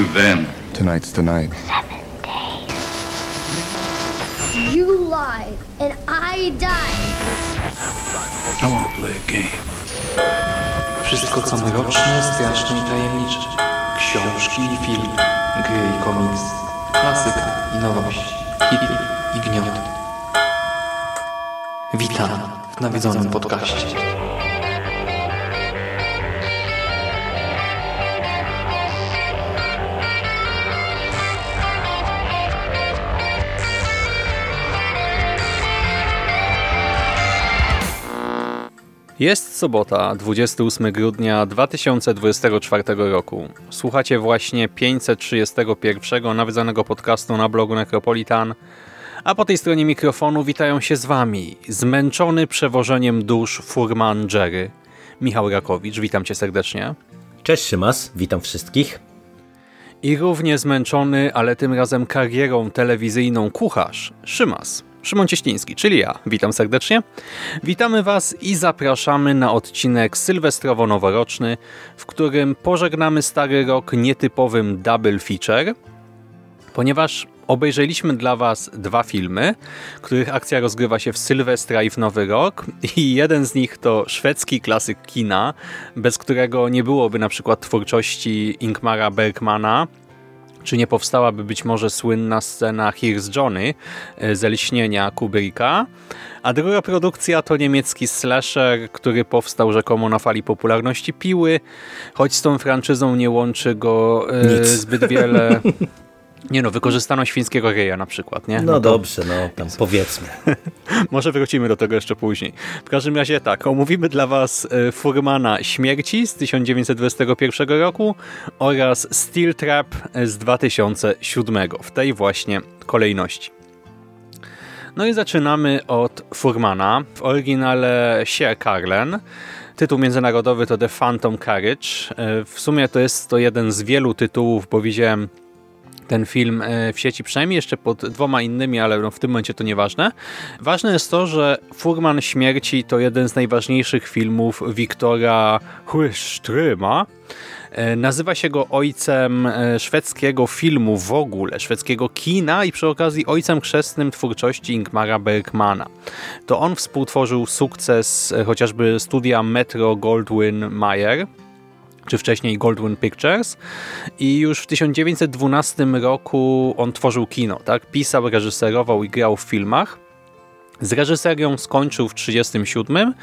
To them. Tonight's the night. You lied, and I died. I want to play a game. Wszystko co mroczne, straszne i tajemnicze. Książki i filmy, gry i komiks, klasyka i nowość, hity i gniot. Witam w nawiedzonym podcaście. Sobota, 28 grudnia 2024 roku. Słuchacie właśnie 531 nawiedzonego podcastu na blogu Necropolitan, a po tej stronie mikrofonu witają się z Wami zmęczony przewożeniem dusz furman Jerry, Michał Rakowicz, witam Cię serdecznie. Cześć Szymas, witam wszystkich. I równie zmęczony, ale tym razem karierą telewizyjną kucharz, Szymas. Szymon Cieśliński, czyli ja. Witam serdecznie. Witamy Was i zapraszamy na odcinek sylwestrowo-noworoczny, w którym pożegnamy stary rok nietypowym double feature, ponieważ obejrzeliśmy dla Was dwa filmy, których akcja rozgrywa się w Sylwestra i w Nowy Rok i jeden z nich to szwedzki klasyk kina, bez którego nie byłoby na przykład twórczości Ingmara Bergmana, czy nie powstałaby być może słynna scena Here's Johnny ze lśnienia Kubricka. A druga produkcja to niemiecki slasher, który powstał rzekomo na fali popularności Piły, choć z tą franczyzą nie łączy go e, Nic. zbyt wiele... Nie no, wykorzystano świńskiego ryja na przykład, nie? No, to- dobrze, no tam powiedzmy. może wrócimy do tego jeszcze później. W każdym razie tak, omówimy dla Was e, Furmana Śmierci z 1921 roku oraz Steel Trap z 2007 w tej właśnie kolejności. No i zaczynamy od Furmana, w oryginale Sir Carlen. Tytuł międzynarodowy to The Phantom Carriage. E, W sumie to jest to jeden z wielu tytułów, bo widziałem ten film e, w sieci, przynajmniej jeszcze pod dwoma innymi, ale no w tym momencie to nieważne. Ważne jest to, że Furman Śmierci to jeden z najważniejszych filmów Wiktora Huystryma. E, Nazywa się go ojcem e, szwedzkiego filmu w ogóle, szwedzkiego kina i przy okazji ojcem chrzestnym twórczości Ingmara Bergmana. To on współtworzył sukces chociażby studia Metro Goldwyn Mayer, czy wcześniej Goldwyn Pictures i już w 1912 roku on tworzył kino, tak? Pisał, reżyserował i grał w filmach. Z reżyserią skończył w 1937,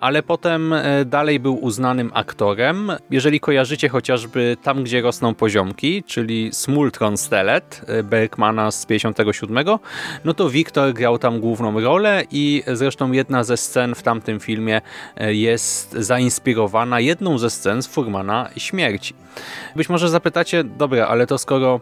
ale potem e, dalej był uznanym aktorem. Jeżeli kojarzycie chociażby Tam, gdzie rosną poziomki, czyli Smultron Stelet e, Bergmana z 57, no to Wiktor grał tam główną rolę i zresztą jedna ze scen w tamtym filmie e, jest zainspirowana jedną ze scen z Furmana Śmierci. Być może zapytacie, dobra, ale to skoro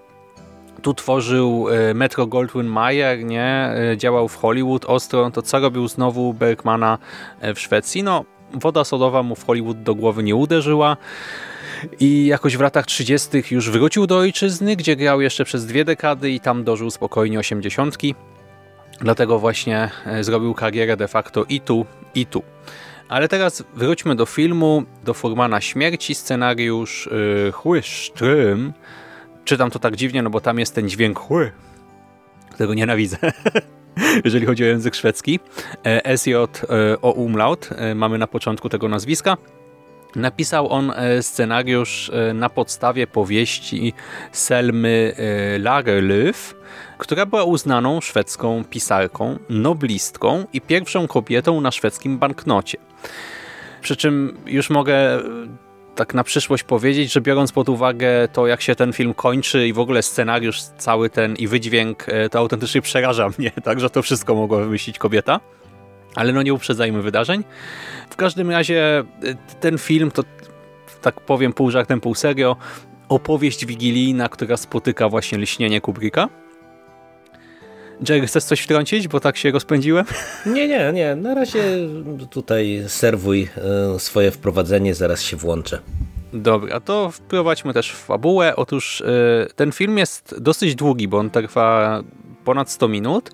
tu tworzył e, Metro Goldwyn Mayer, nie? E, działał w Hollywood ostro, to co robił znowu Bergmana e, w Szwecji? No, woda sodowa mu w Hollywood do głowy nie uderzyła i jakoś w latach 30. już wrócił do ojczyzny, gdzie grał jeszcze przez dwie dekady i tam dożył spokojnie osiemdziesiątki. Dlatego właśnie zrobił karierę de facto i tu, i tu. Ale teraz wróćmy do filmu, do Furmana Śmierci, scenariusz yy. Czytam to tak dziwnie, no bo tam jest ten dźwięk chły, którego nienawidzę, jeżeli chodzi o język szwedzki. E, SJ e, o umlaut e, mamy na początku tego nazwiska. Napisał on scenariusz na podstawie powieści Selmy Lagerlöf, która była uznaną szwedzką pisarką, noblistką i pierwszą kobietą na szwedzkim banknocie. Przy czym już mogę tak na przyszłość powiedzieć, że biorąc pod uwagę to, jak się ten film kończy i w ogóle scenariusz cały ten i wydźwięk, e, to autentycznie przeraża mnie, tak, że to wszystko mogła wymyślić kobieta. Ale no nie uprzedzajmy wydarzeń. W każdym razie e, ten film to, tak powiem pół żartem, pół serio, opowieść wigilijna, która spotyka właśnie lśnienie Kubricka. Jerry, chcesz coś wtrącić, bo tak się rozpędziłem? Nie, nie, nie, na razie tutaj serwuj e, swoje wprowadzenie, zaraz się włączę. Dobra, to wprowadźmy też w fabułę. Otóż y, ten film jest dosyć długi, bo on trwa ponad 100 minut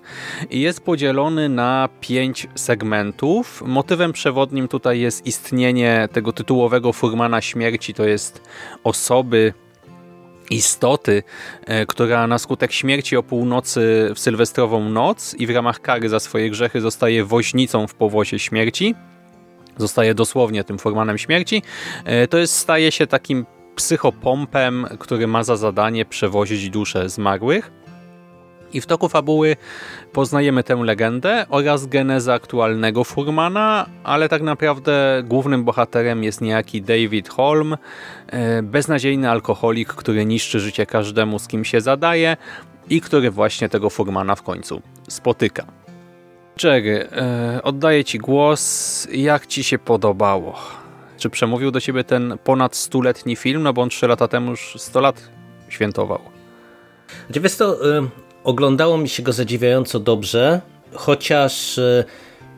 i jest podzielony na pięć segmentów. Motywem przewodnim tutaj jest istnienie tego tytułowego Furmana śmierci, to jest osoby istoty, e, która na skutek śmierci o północy w sylwestrową noc i w ramach kary za swoje grzechy zostaje woźnicą w powozie śmierci, zostaje dosłownie tym formanem śmierci, e, to jest staje się takim psychopompem, który ma za zadanie przewozić dusze zmarłych. I w toku fabuły poznajemy tę legendę oraz genezę aktualnego Furmana, ale tak naprawdę głównym bohaterem jest niejaki David Holm, e, beznadziejny alkoholik, który niszczy życie każdemu, z kim się zadaje i który właśnie tego Furmana w końcu spotyka. Jerry, e, oddaję Ci głos. Jak Ci się podobało? Czy przemówił do Ciebie ten ponad stuletni film? No bo on 3 lata temu już 100 lat świętował. Wiesz to, oglądało mi się go zadziwiająco dobrze, chociaż y,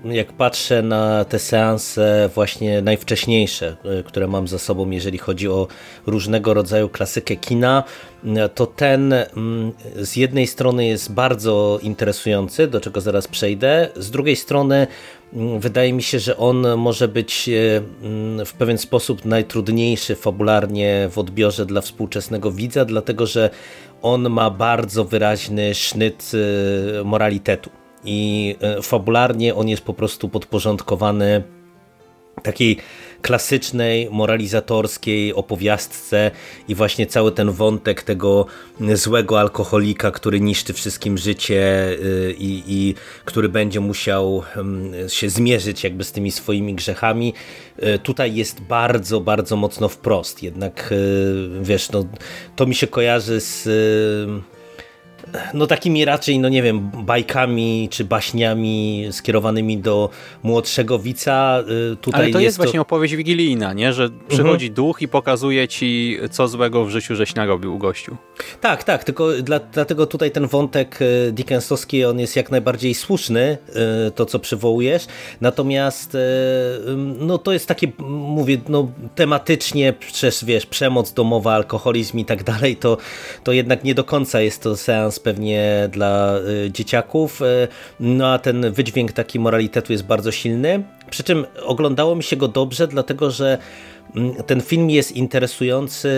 jak patrzę na te seanse właśnie najwcześniejsze, y, które mam za sobą, jeżeli chodzi o różnego rodzaju klasykę kina, to ten mm, z jednej strony jest bardzo interesujący, do czego zaraz przejdę, z drugiej strony mm, wydaje mi się, że on może być y, mm, w pewien sposób najtrudniejszy fabularnie w odbiorze dla współczesnego widza, dlatego że on ma bardzo wyraźny sznyt moralitetu. I e, fabularnie on jest po prostu podporządkowany takiej klasycznej, moralizatorskiej opowiastce i właśnie cały ten wątek tego złego alkoholika, który niszczy wszystkim życie e, i, i który będzie musiał mm, się zmierzyć jakby z tymi swoimi grzechami, e, tutaj jest bardzo, bardzo mocno wprost. Jednak wiesz, no, to mi się kojarzy z no takimi raczej, no nie wiem, bajkami czy baśniami skierowanymi do młodszego widza. Y, tutaj Ale to jest, jest to... właśnie opowieść wigilijna, nie? że przychodzi mhm. duch i pokazuje ci, co złego w życiu żeś narobił gościu. Tak, tak, tylko dla, dlatego tutaj ten wątek y, Dickensowski, on jest jak najbardziej słuszny, y, to co przywołujesz, natomiast no to jest takie, mówię, no tematycznie przez, wiesz, przemoc domowa, alkoholizm i tak dalej, to, to jednak nie do końca jest to seans pewnie dla y, dzieciaków, y, no a ten wydźwięk taki moralitetu jest bardzo silny. Przy czym oglądało mi się go dobrze, dlatego że mm, ten film jest interesujący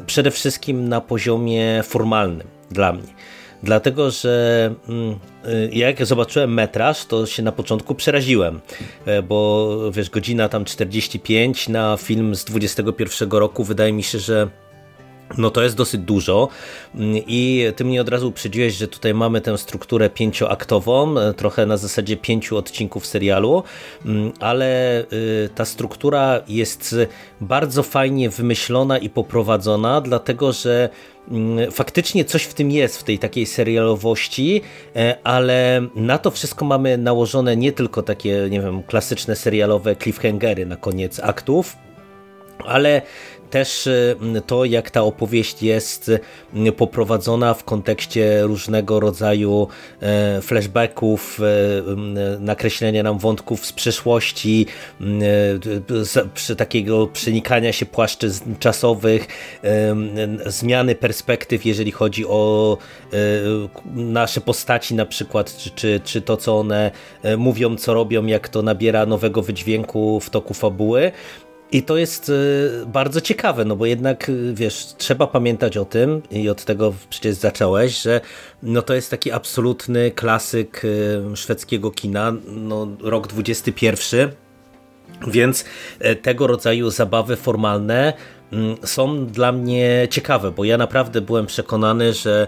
y, przede wszystkim na poziomie formalnym dla mnie. Dlatego, że mm, jak zobaczyłem metraż, to się na początku przeraziłem, e, bo wiesz, godzina tam 45 na film z 21 roku wydaje mi się, że no to jest dosyć dużo. I ty mnie od razu uprzedziłeś, że tutaj mamy tę strukturę pięcioaktową, e, trochę na zasadzie pięciu odcinków serialu, mm, ale e, ta struktura jest bardzo fajnie wymyślona i poprowadzona, dlatego że mm, faktycznie coś w tym jest, w tej takiej serialowości, e, ale na to wszystko mamy nałożone nie tylko takie, nie wiem, klasyczne serialowe cliffhangery na koniec aktów, ale też y, to, jak ta opowieść jest y, poprowadzona w kontekście różnego rodzaju e, flashbacków, e, nakreślenia nam wątków z przeszłości, przy takiego przenikania się płaszczyzn czasowych, zmiany perspektyw, jeżeli chodzi o e, nasze postaci na przykład, czy, czy, czy to, co one mówią, co robią, jak to nabiera nowego wydźwięku w toku fabuły. I to jest y, bardzo ciekawe, no bo jednak, y, wiesz, trzeba pamiętać o tym i od tego przecież zacząłeś, że no to jest taki absolutny klasyk y, szwedzkiego kina, no rok 21, więc tego rodzaju zabawy formalne mm, są dla mnie ciekawe, bo ja naprawdę byłem przekonany, że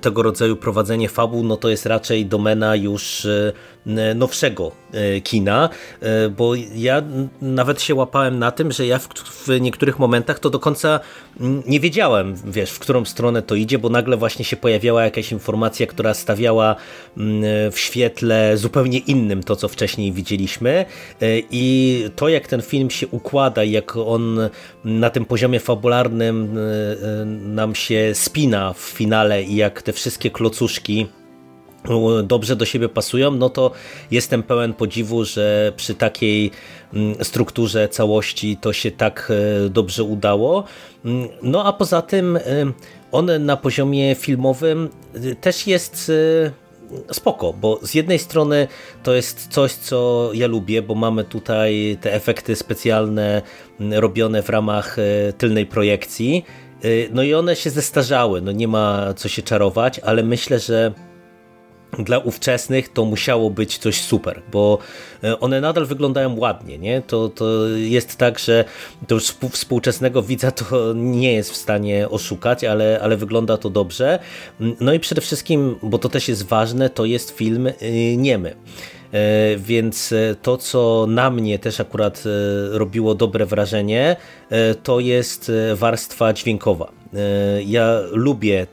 tego rodzaju prowadzenie fabuł no to jest raczej domena już nowszego e, kina, e, bo ja nawet się łapałem na tym, że ja w, w, niektórych momentach to do końca nie wiedziałem, wiesz, w którą stronę to idzie, bo nagle właśnie się pojawiała jakaś informacja, która stawiała w świetle zupełnie innym to, co wcześniej widzieliśmy. I to, jak ten film się układa i jak on na tym poziomie fabularnym nam się spina w finale i jak te wszystkie klocuszki dobrze do siebie pasują, no to jestem pełen podziwu, że przy takiej mm, strukturze całości to się tak e, dobrze udało. Mm, no a poza tym e, on na poziomie filmowym e, też jest spoko, bo z jednej strony to jest coś, co ja lubię, bo mamy tutaj te efekty specjalne mm, robione w ramach tylnej projekcji No i one się zestarzały, no nie ma co się czarować, ale myślę, że dla ówczesnych to musiało być coś super, bo e, one nadal wyglądają ładnie, nie? To, to jest tak, że to już współczesnego widza to nie jest w stanie oszukać, ale, ale wygląda to dobrze. No i przede wszystkim, bo to też jest ważne, to jest film y, niemy. E, więc e, to, co na mnie też akurat robiło dobre wrażenie, to jest warstwa dźwiękowa. E, ja lubię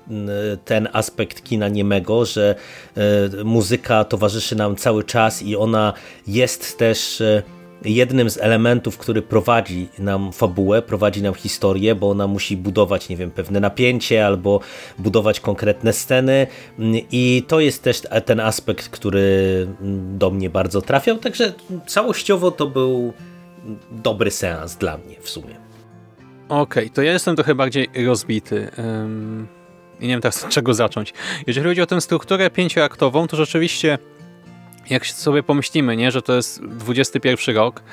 ten aspekt kina niemego, że e, muzyka towarzyszy nam cały czas i ona jest też e, jednym z elementów, który prowadzi nam fabułę, prowadzi nam historię, bo ona musi budować, nie wiem, pewne napięcie albo budować konkretne sceny i to jest też ten aspekt, który do mnie bardzo trafiał, także całościowo to był dobry seans dla mnie w sumie. Okej, okay, to ja jestem trochę bardziej rozbity. Um, nie wiem teraz od czego zacząć. Jeżeli chodzi o tę strukturę pięcioaktową, to rzeczywiście jak sobie pomyślimy, nie, że to jest XXI rok,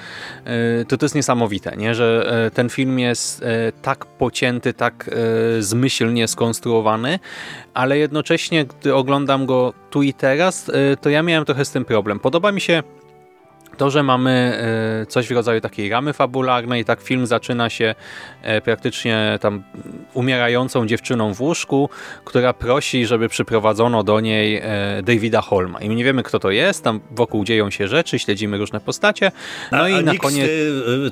e, to to jest niesamowite, nie, że e, ten film jest e, tak pocięty, tak zmyślnie skonstruowany, ale jednocześnie, gdy oglądam go tu i teraz, to ja miałem trochę z tym problem. Podoba mi się to, że mamy e, coś w rodzaju takiej ramy fabularnej, tak film zaczyna się e, praktycznie tam umierającą dziewczyną w łóżku, która prosi, żeby przyprowadzono do niej e, Davida Holma. I my nie wiemy, kto to jest, tam wokół dzieją się rzeczy, śledzimy różne postacie. No a, i a na koniec...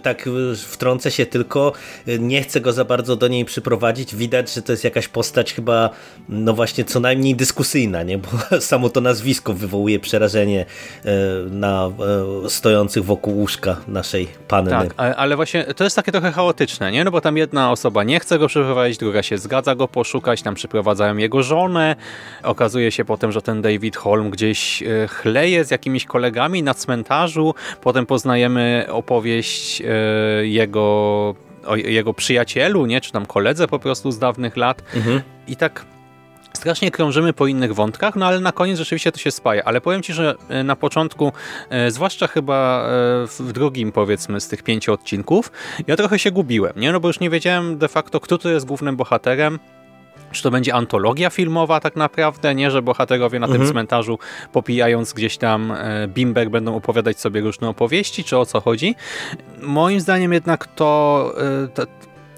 tak wtrącę się tylko, nie chcę go za bardzo do niej przyprowadzić. Widać, że to jest jakaś postać chyba, no właśnie, co najmniej dyskusyjna, nie? bo samo to nazwisko wywołuje przerażenie na stojących wokół łóżka naszej panny. Tak, ale właśnie to jest takie trochę chaotyczne, nie? No bo tam jedna osoba nie chce go przeprowadzić, druga się zgadza go poszukać, tam przyprowadzają jego żonę. Okazuje się potem, że ten David Holm gdzieś e, chleje z jakimiś kolegami na cmentarzu. Potem poznajemy opowieść e, jego o jego przyjacielu, nie? czy tam koledze po prostu z dawnych lat. Mhm. I tak strasznie krążymy po innych wątkach, no ale na koniec rzeczywiście to się spaja. Ale powiem Ci, że e, na początku, e, zwłaszcza chyba e, w drugim powiedzmy z tych pięciu odcinków, ja trochę się gubiłem, nie? No bo już nie wiedziałem de facto, kto tu jest głównym bohaterem, czy to będzie antologia filmowa tak naprawdę, nie, że bohaterowie na mhm. tym cmentarzu popijając gdzieś tam bimber będą opowiadać sobie różne opowieści, czy o co chodzi. Moim zdaniem jednak to, to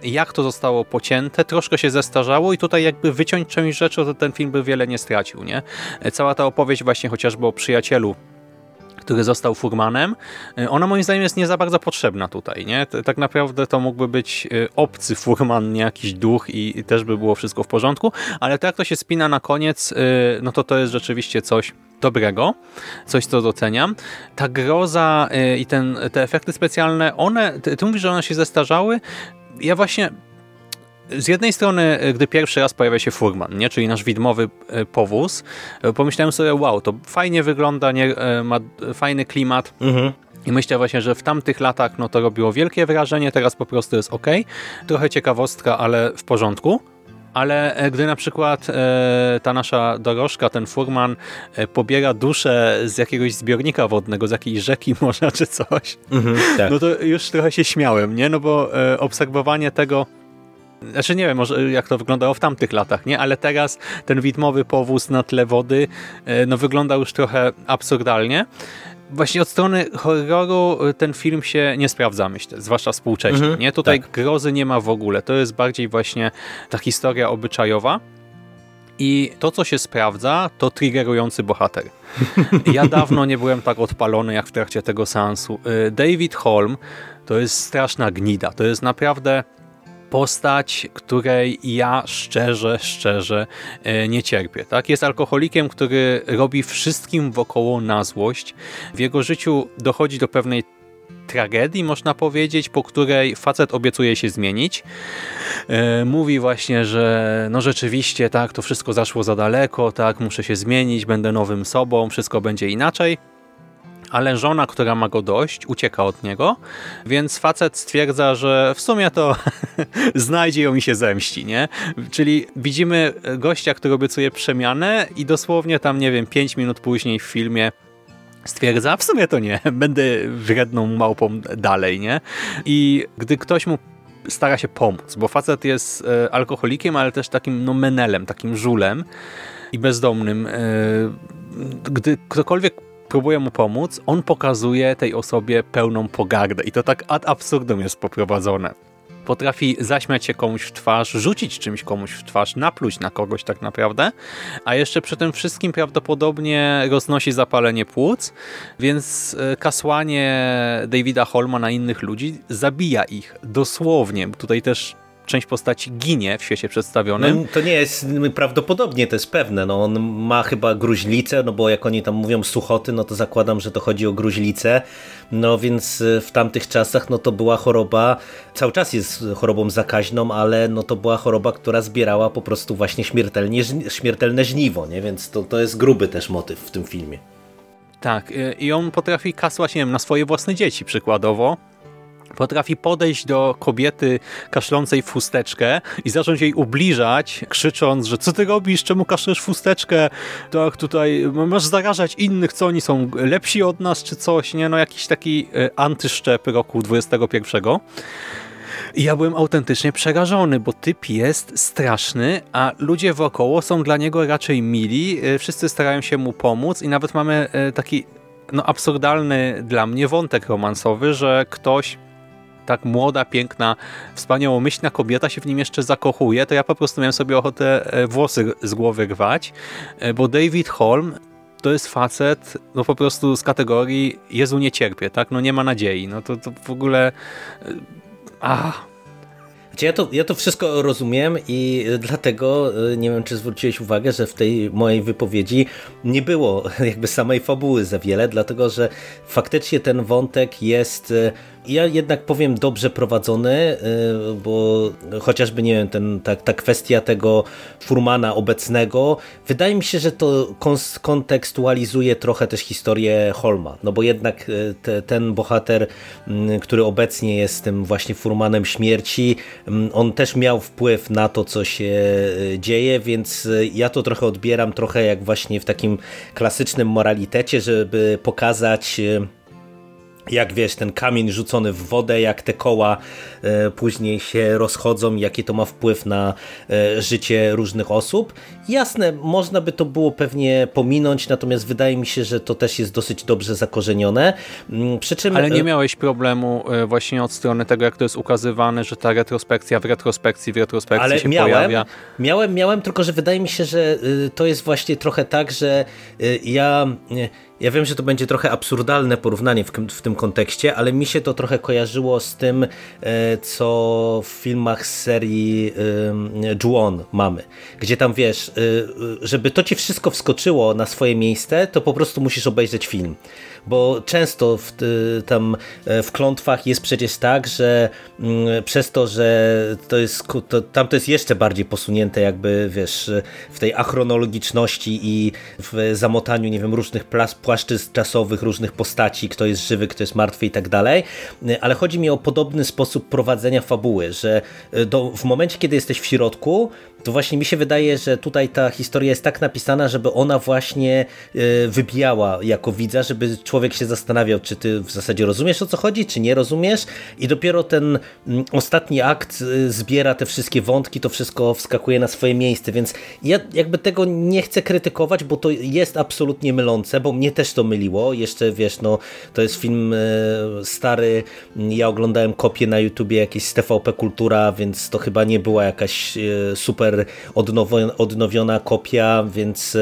jak to zostało pocięte, troszkę się zestarzało i tutaj jakby wyciąć część rzeczy, to ten film by wiele nie stracił. nie? Cała ta opowieść właśnie chociażby o przyjacielu który został furmanem, ona moim zdaniem jest nie za bardzo potrzebna tutaj. nie? Tak naprawdę to mógłby być e, obcy furman, nie jakiś duch i też by było wszystko w porządku, ale tak to się spina na koniec, e, no to to jest rzeczywiście coś dobrego, coś co doceniam. Ta groza e, i ten, te efekty specjalne, one, ty, ty mówisz, że one się zestarzały, ja właśnie z jednej strony, gdy pierwszy raz pojawia się furman, nie? czyli nasz widmowy e, powóz, e, pomyślałem sobie, wow, to fajnie wygląda, nie? E, ma fajny klimat. Mhm. I myślę właśnie, że w tamtych latach no to robiło wielkie wrażenie, teraz po prostu jest ok. Trochę ciekawostka, ale w porządku ale e, gdy na przykład e, ta nasza dorożka, ten furman e, pobiera duszę z jakiegoś zbiornika wodnego, z jakiejś rzeki może czy coś, mhm, tak. no to już trochę się śmiałem, nie? No bo obserwowanie tego znaczy nie wiem, może jak to wyglądało w tamtych latach, nie? Ale teraz ten widmowy powóz na tle wody no wygląda już trochę absurdalnie właśnie od strony horroru y, ten film się nie sprawdza, myślę, zwłaszcza współcześnie. Mhm, nie? Tutaj tak. grozy nie ma w ogóle. To jest bardziej właśnie ta historia obyczajowa. I to, co się sprawdza, to triggerujący bohater. Ja dawno nie byłem tak odpalony, jak w trakcie tego seansu. Y, David Holm to jest straszna gnida. To jest naprawdę postać, której ja szczerze, szczerze e, nie cierpię. Tak? Jest alkoholikiem, który robi wszystkim wokoło na złość. W jego życiu dochodzi do pewnej tragedii, można powiedzieć, po której facet obiecuje się zmienić. E, mówi właśnie, że no rzeczywiście tak, to wszystko zaszło za daleko, tak, muszę się zmienić, będę nowym sobą, wszystko będzie inaczej ale żona, która ma go dość, ucieka od niego, więc facet stwierdza, że w sumie to znajdzie ją i się zemści, nie? Czyli widzimy gościa, który obiecuje przemianę i dosłownie tam, nie wiem, 5 minut później w filmie stwierdza, w sumie to nie, będę wredną małpą dalej, nie? I gdy ktoś mu stara się pomóc, bo facet jest e, alkoholikiem, ale też takim no, menelem, takim żulem i bezdomnym. E, gdy ktokolwiek próbuje mu pomóc, on pokazuje tej osobie pełną pogardę i to tak ad absurdum jest poprowadzone. Potrafi zaśmiać się komuś w twarz, rzucić czymś komuś w twarz, napluć na kogoś tak naprawdę, a jeszcze przy tym wszystkim prawdopodobnie roznosi zapalenie płuc, więc e, kasłanie Davida Holma na innych ludzi zabija ich dosłownie. Tutaj też część postaci ginie w świecie przedstawionym. No, to nie jest prawdopodobnie, to jest pewne. No, on ma chyba gruźlicę, no bo jak oni tam mówią suchoty, no to zakładam, że to chodzi o gruźlicę. No więc y, w tamtych czasach no to była choroba, cały czas jest chorobą zakaźną, ale no to była choroba, która zbierała po prostu właśnie śmiertelnie, śmiertelne żniwo, nie? więc to, to jest gruby też motyw w tym filmie. Tak, y, i on potrafi kasłać, nie wiem, na swoje własne dzieci przykładowo, potrafi podejść do kobiety kaszlącej w chusteczkę i zacząć jej ubliżać, krzycząc, że co ty robisz, czemu kaszlesz fusteczkę, tak tutaj masz zarażać innych, co oni są lepsi od nas, czy coś, nie, no jakiś taki e, antyszczep roku 21. I ja byłem autentycznie przerażony, bo typ jest straszny, a ludzie wokoło są dla niego raczej mili, e, wszyscy starają się mu pomóc i nawet mamy e, taki no, absurdalny dla mnie wątek romansowy, że ktoś tak młoda, piękna, wspaniałomyślna kobieta się w nim jeszcze zakochuje, to ja po prostu miałem sobie ochotę e, włosy z głowy rwać, e, bo David Holm to jest facet, no po prostu z kategorii Jezu nie cierpię, tak? No nie ma nadziei, no to, to w ogóle... Ah, znaczy ja to, ja to wszystko rozumiem i dlatego nie wiem, czy zwróciłeś uwagę, że w tej mojej wypowiedzi nie było jakby samej fabuły za wiele, dlatego że faktycznie ten wątek jest ja jednak powiem dobrze prowadzony, y, bo chociażby nie wiem, ten, ta, ta kwestia tego Furmana obecnego, wydaje mi się, że to kontekstualizuje trochę też historię Holma, no bo jednak y, te, ten bohater, mm, który obecnie jest tym właśnie Furmanem śmierci, mm, on też miał wpływ na to, co się y, dzieje, więc ja to trochę odbieram trochę jak właśnie w takim klasycznym moralitecie, żeby pokazać jak wiesz, ten kamień rzucony w wodę, jak te koła e, później się rozchodzą, jaki to ma wpływ na e, życie różnych osób. Jasne, można by to było pewnie pominąć, natomiast wydaje mi się, że to też jest dosyć dobrze zakorzenione. Mm, przy czym... Ale nie e, miałeś problemu e, właśnie od strony tego, jak to jest ukazywane, że ta retrospekcja w retrospekcji w retrospekcji Ale się miałem, pojawia. Miałem, miałem, tylko że wydaje mi się, że y, to jest właśnie trochę tak, że ja ja wiem, że to będzie trochę absurdalne porównanie w, w, tym kontekście, ale mi się to trochę kojarzyło z tym, e, co w filmach z serii Juon mamy. Gdzie tam wiesz, e, żeby to ci wszystko wskoczyło na swoje miejsce, to po prostu musisz obejrzeć film bo często w, tam e, w klątwach jest przecież tak, że mm, przez to, że to jest, to, tam to jest jeszcze bardziej posunięte jakby, wiesz, w tej achronologiczności i w zamotaniu, nie wiem, różnych płaszczyzn czasowych, różnych postaci, kto jest żywy, kto jest martwy i tak dalej, ale chodzi mi o podobny sposób prowadzenia fabuły, że e, do, w momencie, kiedy jesteś w środku, to właśnie mi się wydaje, że tutaj ta historia jest tak napisana, żeby ona właśnie e, wybijała jako widza, żeby człowiek się zastanawiał, czy ty w zasadzie rozumiesz o co chodzi, czy nie rozumiesz. I dopiero ten mm, ostatni akt y, zbiera te wszystkie wątki, to wszystko wskakuje na swoje miejsce, więc ja jakby tego nie chcę krytykować, bo to jest absolutnie mylące, bo mnie też to myliło, jeszcze wiesz, no to jest film y, stary, ja oglądałem kopię na YouTubie jakieś z TVP Kultura, więc to chyba nie była jakaś y, super odnowiona kopia, więc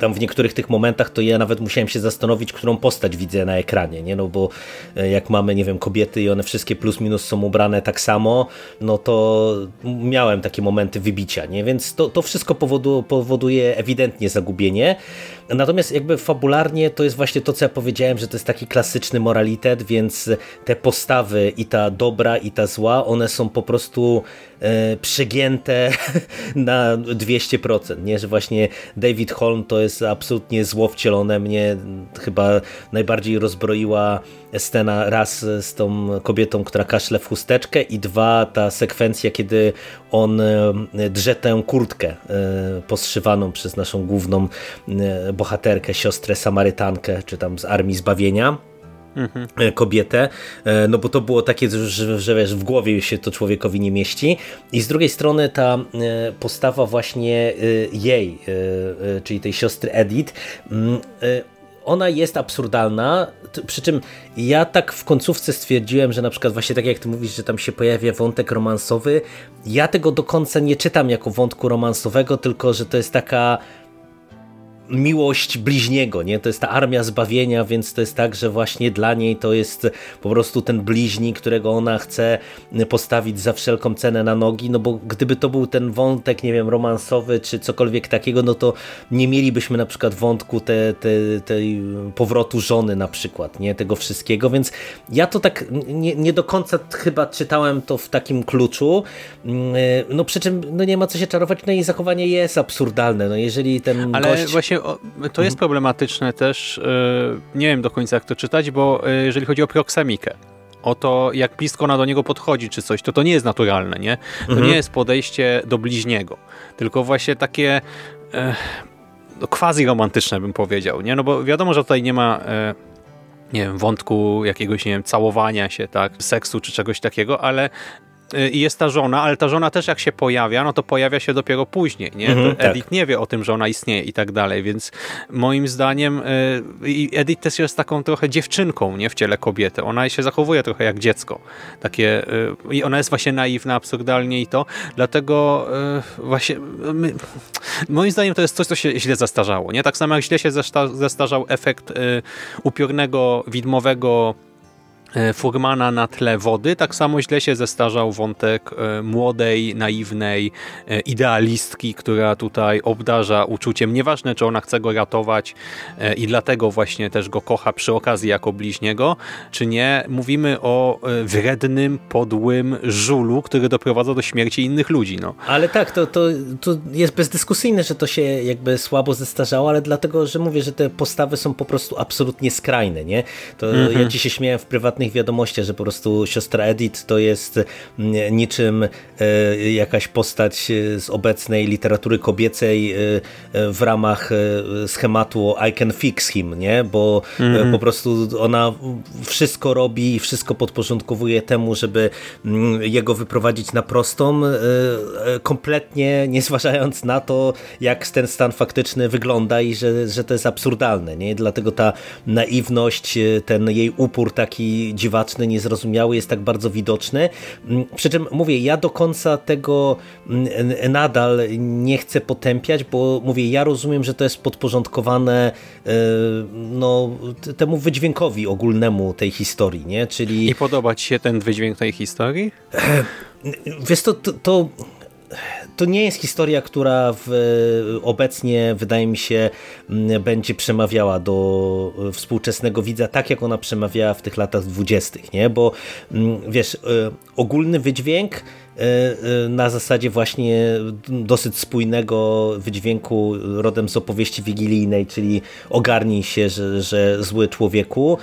tam w niektórych tych momentach to ja nawet musiałem się zastanowić, którą postać widzę na ekranie, nie? No bo e, jak mamy, nie wiem, kobiety i one wszystkie plus minus są ubrane tak samo, no to miałem takie momenty wybicia, nie? Więc to, to wszystko powodu, powoduje ewidentnie zagubienie. Natomiast jakby fabularnie to jest właśnie to, co ja powiedziałem, że to jest taki klasyczny moralitet, więc te postawy i ta dobra i ta zła, one są po prostu e, przegięte na 200%, nie? Że właśnie David Holm to jest absolutnie zło wcielone. Mnie chyba najbardziej rozbroiła scena raz z tą kobietą, która kaszle w chusteczkę i dwa ta sekwencja, kiedy on e, drze tę kurtkę e, poszywaną przez naszą główną e, bohaterkę, siostrę Samarytankę, czy tam z Armii Zbawienia e, kobietę, e, no bo to było takie, że, że wiesz, w głowie się to człowiekowi nie mieści. I z drugiej strony ta e, postawa właśnie jej, czyli tej siostry Edith, mm, ona jest absurdalna, przy czym ja tak w końcówce stwierdziłem, że na przykład właśnie tak jak ty mówisz, że tam się pojawia wątek romansowy, ja tego do końca nie czytam jako wątku romansowego, tylko że to jest taka miłość bliźniego, nie? To jest ta armia zbawienia, więc to jest tak, że właśnie dla niej to jest po prostu ten bliźni, którego ona chce postawić za wszelką cenę na nogi, no bo gdyby to był ten wątek, nie wiem, romansowy czy cokolwiek takiego, no to nie mielibyśmy na przykład wątku te, te, tej powrotu żony na przykład, nie? Tego wszystkiego, więc ja to tak nie, nie do końca chyba czytałem to w takim kluczu, no przy czym no nie ma co się czarować, no jej zachowanie jest absurdalne, no jeżeli ten Ale gość... właśnie właśnie to jest problematyczne też, e, nie wiem do końca jak to czytać, bo e, jeżeli chodzi o proksemikę, o to jak blisko ona do niego podchodzi czy coś, to to nie jest naturalne, nie? To mhm. nie jest podejście do bliźniego, tylko właśnie takie e, no, quasi romantyczne bym powiedział, nie? No bo wiadomo, że tutaj nie ma e, nie wiem, wątku jakiegoś, nie wiem, całowania się, tak, seksu czy czegoś takiego, ale i jest ta żona, ale ta żona też jak się pojawia, no to pojawia się dopiero później, nie? Mhm, Edith tak. nie wie o tym, że ona istnieje i tak dalej, więc moim zdaniem y, Edith też jest taką trochę dziewczynką, nie? W ciele kobiety. Ona się zachowuje trochę jak dziecko. Takie, y, i ona jest właśnie naiwna absurdalnie i to, dlatego y, właśnie my, moim zdaniem to jest coś, co się źle zastarzało, nie? Tak samo jak źle się zestarzał efekt upiornego, widmowego Furmana na tle wody, tak samo źle się zestarzał wątek e, młodej, naiwnej e, idealistki, która tutaj obdarza uczuciem. Nieważne, czy ona chce go ratować i dlatego właśnie też go kocha przy okazji jako bliźniego, czy nie. Mówimy o wrednym, podłym żulu, który doprowadza do śmierci innych ludzi. No. Ale tak, to, to, to jest bezdyskusyjne, że to się jakby słabo zestarzało, ale dlatego, że mówię, że te postawy są po prostu absolutnie skrajne. Nie? To mhm. Ja ci się śmiałem w prywatnych wiadomościach, że po prostu siostra Edith to jest mm, niczym e, jakaś postać e, z obecnej literatury kobiecej e, w ramach schematu I can fix him, nie? Bo mm -hmm. po prostu ona wszystko robi i wszystko podporządkowuje temu, żeby mm, jego wyprowadzić na prostą, kompletnie nie zważając na to, jak ten stan faktyczny wygląda i że, że to jest absurdalne, nie? Dlatego ta naiwność, ten jej upór taki dziwaczny, niezrozumiały, jest tak bardzo widoczny. Mm, przy czym mówię, ja do końca tego mm, nadal nie chcę potępiać, bo mówię, ja rozumiem, że to jest podporządkowane e, no, temu wydźwiękowi ogólnemu tej historii, nie? Czyli... I podoba Ci się ten wydźwięk tej historii? Wiesz, to, to, to to nie jest historia, która w, obecnie, wydaje mi się, będzie przemawiała do współczesnego widza, tak jak ona przemawiała w tych latach dwudziestych, nie? Bo wiesz, e, ogólny wydźwięk e, e, na zasadzie właśnie dosyć spójnego wydźwięku rodem z opowieści wigilijnej, czyli ogarnij się, że, że zły człowieku,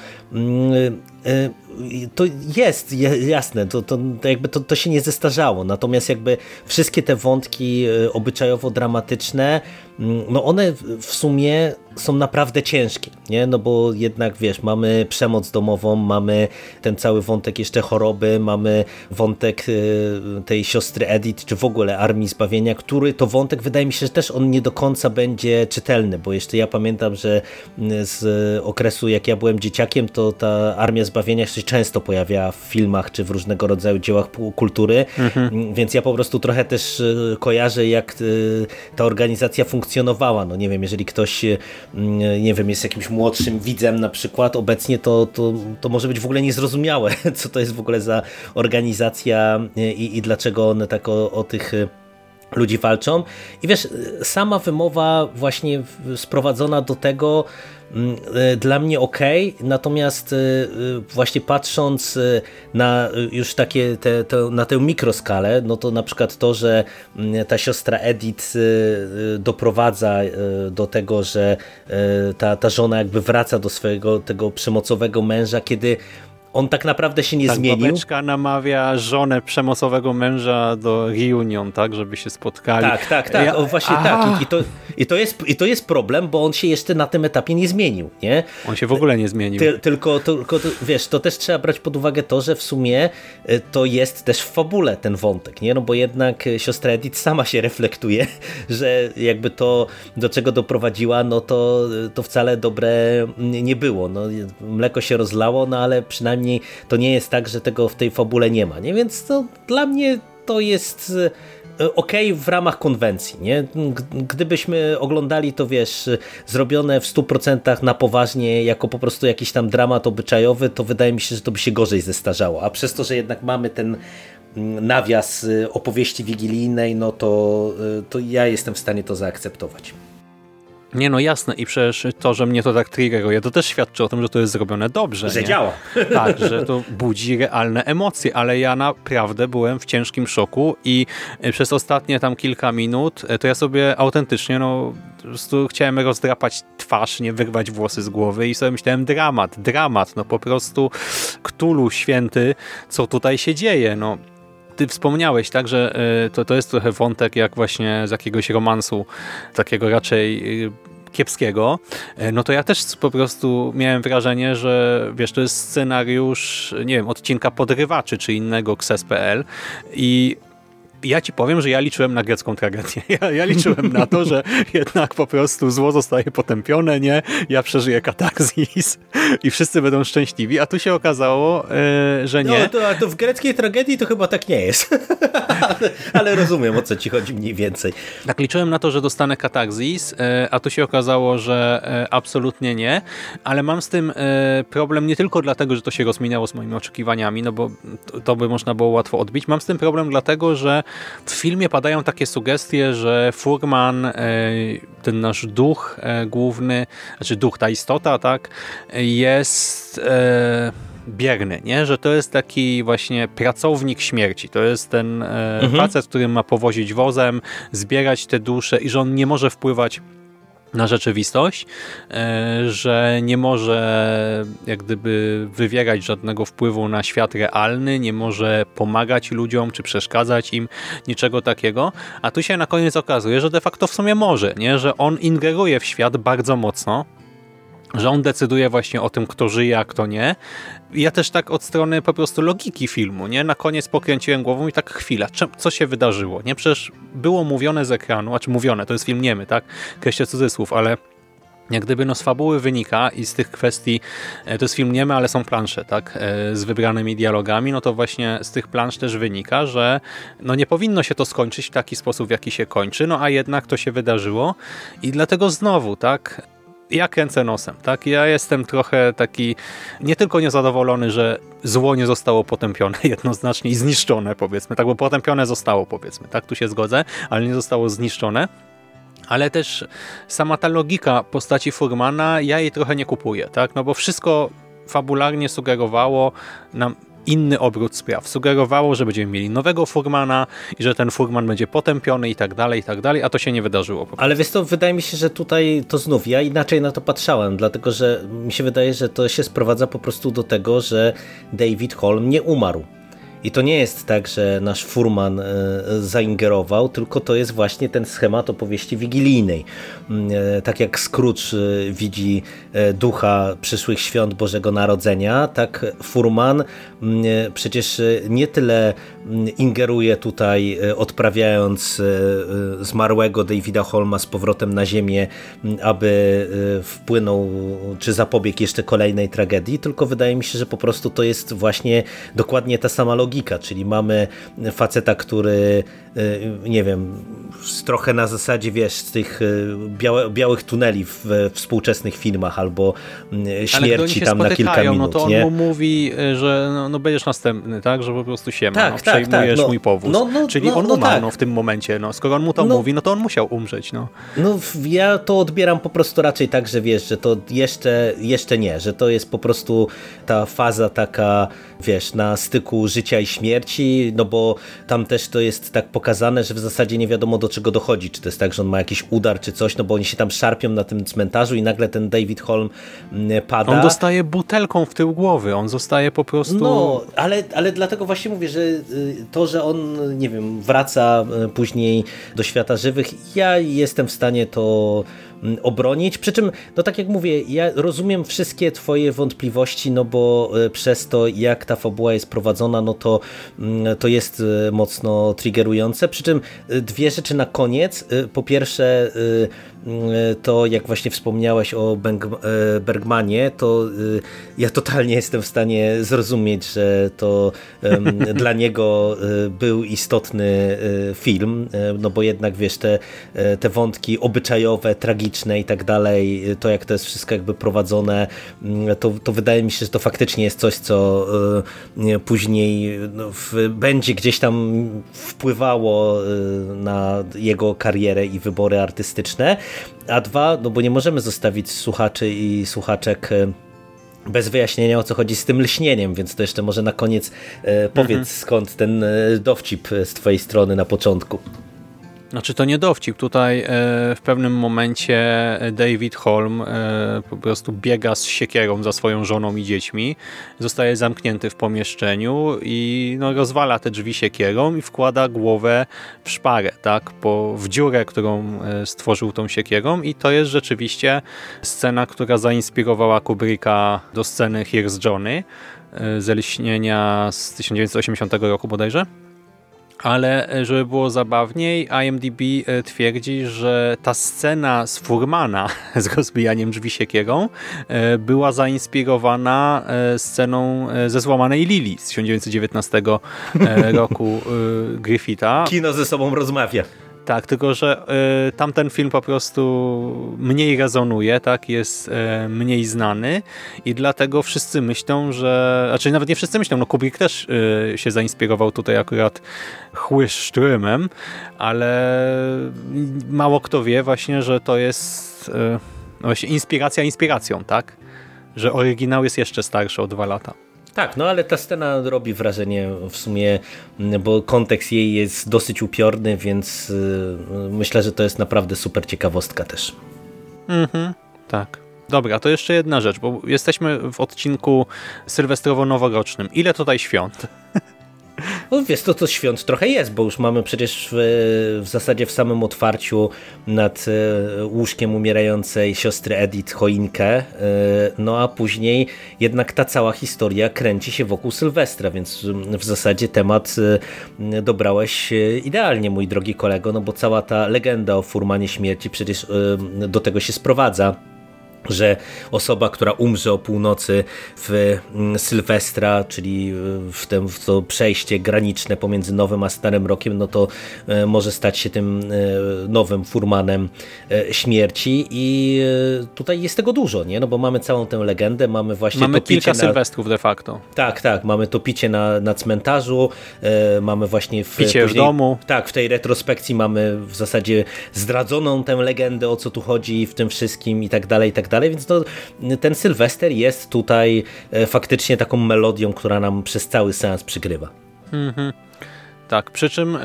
to jest jasne, to, to, jakby to, to się nie zestarzało, natomiast jakby wszystkie te wątki e, obyczajowo-dramatyczne, mm, no one w sumie są naprawdę ciężkie, nie? No bo jednak wiesz, mamy przemoc domową, mamy ten cały wątek jeszcze choroby, mamy wątek e, tej siostry Edith, czy w ogóle Armii Zbawienia, który to wątek wydaje mi się, że też on nie do końca będzie czytelny, bo jeszcze ja pamiętam, że mm, z okresu jak ja byłem dzieciakiem, to ta Armia Zbawienia się często pojawia w filmach, czy w różnego rodzaju dziełach kultury, mhm. Więc ja po prostu trochę też e, kojarzę, jak e, ta organizacja funkcjonowała. No nie wiem, jeżeli ktoś Mm, nie wiem, jest jakimś młodszym widzem na przykład obecnie, to, to, to może być w ogóle niezrozumiałe, co to jest w ogóle za organizacja i, i dlaczego one tak o, o tych ludzi walczą. I wiesz, sama wymowa właśnie sprowadzona do tego, Mm, y, dla mnie ok, natomiast y, y, właśnie patrząc na już takie te, te, na tę mikroskalę, no to na przykład to, że mm, ta siostra Edith doprowadza do tego, że ta, ta żona jakby wraca do swojego tego przemocowego męża, kiedy on tak naprawdę się nie tak, zmienił. Babeczka namawia żonę przemocowego męża do reunion, tak, żeby się spotkali. Tak, tak, tak, Ja- o, właśnie Aha. tak. I, i, to, i, to jest, I to jest problem, bo on się jeszcze na tym etapie nie zmienił, nie? On się w ogóle nie zmienił. Ty, tylko, tylko wiesz, to też trzeba brać pod uwagę to, że w sumie y, to jest też w fabule ten wątek, nie? No bo jednak y, siostra Edith sama się reflektuje, że jakby to, do czego doprowadziła, no to, to wcale dobre nie było. No, mleko się rozlało, no ale przynajmniej to nie jest tak, że tego w tej fabule nie ma, nie? Więc to dla mnie to jest y, okej w ramach konwencji, nie? Gdybyśmy oglądali to, wiesz, zrobione w 100% na poważnie, jako po prostu jakiś tam dramat obyczajowy, to wydaje mi się, że to by się gorzej zestarzało. A przez to, że jednak mamy ten mm, nawias y, opowieści wigilijnej, no to, y, to ja jestem w stanie to zaakceptować. Nie no jasne i przecież to, że mnie to tak triggeruje, to też świadczy o tym, że to jest zrobione dobrze. Że nie? działa. Tak, że to budzi realne emocje, ale ja naprawdę byłem w ciężkim szoku i e, przez ostatnie tam kilka minut e, to ja sobie autentycznie no po prostu chciałem rozdrapać twarz, nie wyrwać włosy z głowy i sobie myślałem dramat, dramat, no po prostu Ktulu święty, co tutaj się dzieje, no ty wspomniałeś, tak, że y, to, to jest trochę wątek jak właśnie z jakiegoś romansu, takiego raczej y, kiepskiego, y, no to ja też po prostu miałem wrażenie, że wiesz, to jest scenariusz, nie wiem, odcinka Podrywaczy czy innego Kses.pl i ja ci powiem, że ja liczyłem na grecką tragedię. Ja, ja liczyłem na to, że jednak po prostu zło zostaje potępione, nie? Ja przeżyję katarzis i wszyscy będą szczęśliwi, a tu się okazało, y, że nie. No to, a to w greckiej tragedii to chyba tak nie jest. ale, ale rozumiem, o co ci chodzi mniej więcej. Tak liczyłem na to, że dostanę katarzis, e, a tu się okazało, że e, absolutnie nie, ale mam z tym e, problem nie tylko dlatego, że to się rozminęło z moimi oczekiwaniami, no bo to- to by można było łatwo odbić. Mam z tym problem dlatego, że w filmie padają takie sugestie, że Furman, e, ten nasz duch e, główny, znaczy duch, ta istota, tak, jest e, bierny, nie? że to jest taki właśnie pracownik śmierci. To jest ten e, facet, który ma powozić wozem, zbierać te dusze i że on nie może wpływać na rzeczywistość, e, że nie może jak gdyby wywierać żadnego wpływu na świat realny, nie może pomagać ludziom czy przeszkadzać im, niczego takiego. A tu się na koniec okazuje, że de facto w sumie może, nie? że on ingeruje w świat bardzo mocno, że on decyduje właśnie o tym, kto żyje, a kto nie. Ja też tak od strony po prostu logiki filmu, nie? Na koniec pokręciłem głową i tak chwila, co się wydarzyło, nie? Przecież było mówione z ekranu, a czy mówione, to jest film niemy, tak? Kreście cudzysłów, ale jak gdyby no z fabuły wynika i z tych kwestii, e, to jest film niemy, ale są plansze, tak, e, z wybranymi dialogami, no to właśnie z tych plansz też wynika, że no nie powinno się to skończyć w taki sposób, w jaki się kończy, no a jednak to się wydarzyło i dlatego znowu, tak, ja kręcę nosem, tak? Ja jestem trochę taki nie tylko niezadowolony, że zło nie zostało potępione jednoznacznie i zniszczone, powiedzmy, tak, bo potępione zostało, powiedzmy, tak, tu się zgodzę, ale nie zostało zniszczone, ale też sama ta logika postaci Furmana, ja jej trochę nie kupuję, tak? No bo wszystko fabularnie sugerowało nam inny obrót spraw. Sugerowało, że będziemy mieli nowego Furmana i że ten Furman będzie potępiony i tak dalej, i tak dalej, a to się nie wydarzyło. Ale wiesz to wydaje mi się, że tutaj to znów, ja inaczej na to patrzałem, dlatego że mi się wydaje, że to się sprowadza po prostu do tego, że David Holm nie umarł. I to nie jest tak, że nasz furman e, zaingerował, tylko to jest właśnie ten schemat opowieści wigilijnej. Mm, e, Tak jak Scrooge e, widzi ducha przyszłych świąt Bożego Narodzenia, tak furman mm, przecież nie tyle mm, ingeruje tutaj, odprawiając zmarłego Davida Holma z powrotem na ziemię, aby wpłynął czy zapobiegł jeszcze kolejnej tragedii, tylko wydaje mi się, że po prostu to jest właśnie dokładnie ta sama logika, czyli mamy faceta, który e, nie wiem, trochę na zasadzie, wiesz, z tych e, białe, białych tuneli w we współczesnych filmach albo oni śmierci się tam na kilka minut, no to on nie? mu mówi, y, że no, no będziesz następny, tak? Że po prostu siema, Tak, no, tak, przejmujesz tak, mój powóz. no, no, Czyli on umarł tak. w tym momencie. No. Skoro on mu to mówi, no to on musiał umrzeć. No. No ja to odbieram po prostu raczej tak, że wiesz, że to jeszcze, jeszcze nie, że to jest po prostu ta faza taka, wiesz, na styku życia i śmierci, no bo tam też to jest tak pokazane, że w zasadzie nie wiadomo do czego dochodzi, czy to jest tak, że on ma jakiś udar czy coś, no bo oni się tam szarpią na tym cmentarzu i nagle ten David Holm mm, pada. On dostaje butelką w tył głowy, on zostaje po prostu... No, ale, ale dlatego właśnie mówię, że y, to, że on, nie wiem, wraca y, później do świata żywych, ja jestem w stanie to obronić. Przy czym, no tak jak mówię, ja rozumiem wszystkie twoje wątpliwości, no bo y, przez to, jak ta fabuła jest prowadzona, no to, mm, to jest mocno triggerujące. Przy czym dwie rzeczy na koniec. Po pierwsze, to jak właśnie wspomniałeś o Bergmanie, to ja totalnie jestem w stanie zrozumieć, że to dla niego e, był istotny e, film, e, no bo jednak wiesz, te, te wątki obyczajowe, tragiczne i tak dalej, to jak to jest wszystko jakby prowadzone, mm, to, to wydaje mi się, że to faktycznie jest coś, co później no, w, będzie gdzieś tam wpływało na jego karierę i wybory artystyczne, a dwa, no bo nie możemy zostawić słuchaczy i słuchaczek bez wyjaśnienia o co chodzi z tym lśnieniem, więc to jeszcze może na koniec e, powiedz mhm. skąd ten e, dowcip z twojej strony na początku. Znaczy to nie dowcip. Tutaj e, w pewnym momencie David Holm e, po prostu biega z siekierą za swoją żoną i dziećmi. Zostaje zamknięty w pomieszczeniu i no, rozwala te drzwi siekierą i wkłada głowę w szparę, tak? Po, w dziurę, którą e, stworzył tą siekierą i to jest rzeczywiście scena, która zainspirowała Kubricka do sceny Here's Johnny ze lśnienia z 1980 roku bodajże ale e, żeby było zabawniej, IMDb e, twierdzi, że ta scena z Furmana z rozbijaniem drzwi siekierą e, była zainspirowana sceną ze Złamanej Lili z 1919 roku Griffitha. Kino ze sobą rozmawia. Tak, tylko że y, tamten film po prostu mniej rezonuje, tak, jest y, mniej znany i dlatego wszyscy myślą, że, znaczy nawet nie wszyscy myślą, no Kubrick też y, się zainspirował tutaj akurat Chłyszczrymem, ale mało kto wie właśnie, że to jest y, no właśnie inspiracja inspiracją, tak, że oryginał jest jeszcze starszy o dwa lata. Tak, no ale ta scena robi wrażenie w sumie, bo kontekst jej jest dosyć upiorny, więc y, myślę, że to jest naprawdę super ciekawostka też. Mhm, tak. Dobra, to jeszcze jedna rzecz, bo jesteśmy w odcinku sylwestrowo-noworocznym. Ile tutaj świąt? No wiesz, to, to świąt trochę jest, bo już mamy przecież w, w zasadzie w samym otwarciu nad e, łóżkiem umierającej siostry Edith choinkę, e, no a później jednak ta cała historia kręci się wokół Sylwestra, więc w zasadzie temat e, dobrałeś idealnie, mój drogi kolego, no bo cała ta legenda o furmanie śmierci przecież do tego się sprowadza że osoba, która umrze o północy w mm, Sylwestra, czyli w, tym, w to przejście graniczne pomiędzy Nowym a Starym Rokiem, no to e, może stać się tym e, nowym furmanem e, śmierci i tutaj jest tego dużo, nie? No bo mamy całą tę legendę, mamy właśnie Mamy kilka na... sylwestrów de facto. Tak, tak, mamy to picie na, na cmentarzu, mamy właśnie w, picie później, w domu. Tak, w tej retrospekcji mamy w zasadzie zdradzoną tę legendę, o co tu chodzi w tym wszystkim i tak dalej, i tak dalej, więc to, ten Sylwester jest tutaj e, faktycznie taką melodią, która nam przez cały seans przygrywa. Mhm. Tak, przy czym e,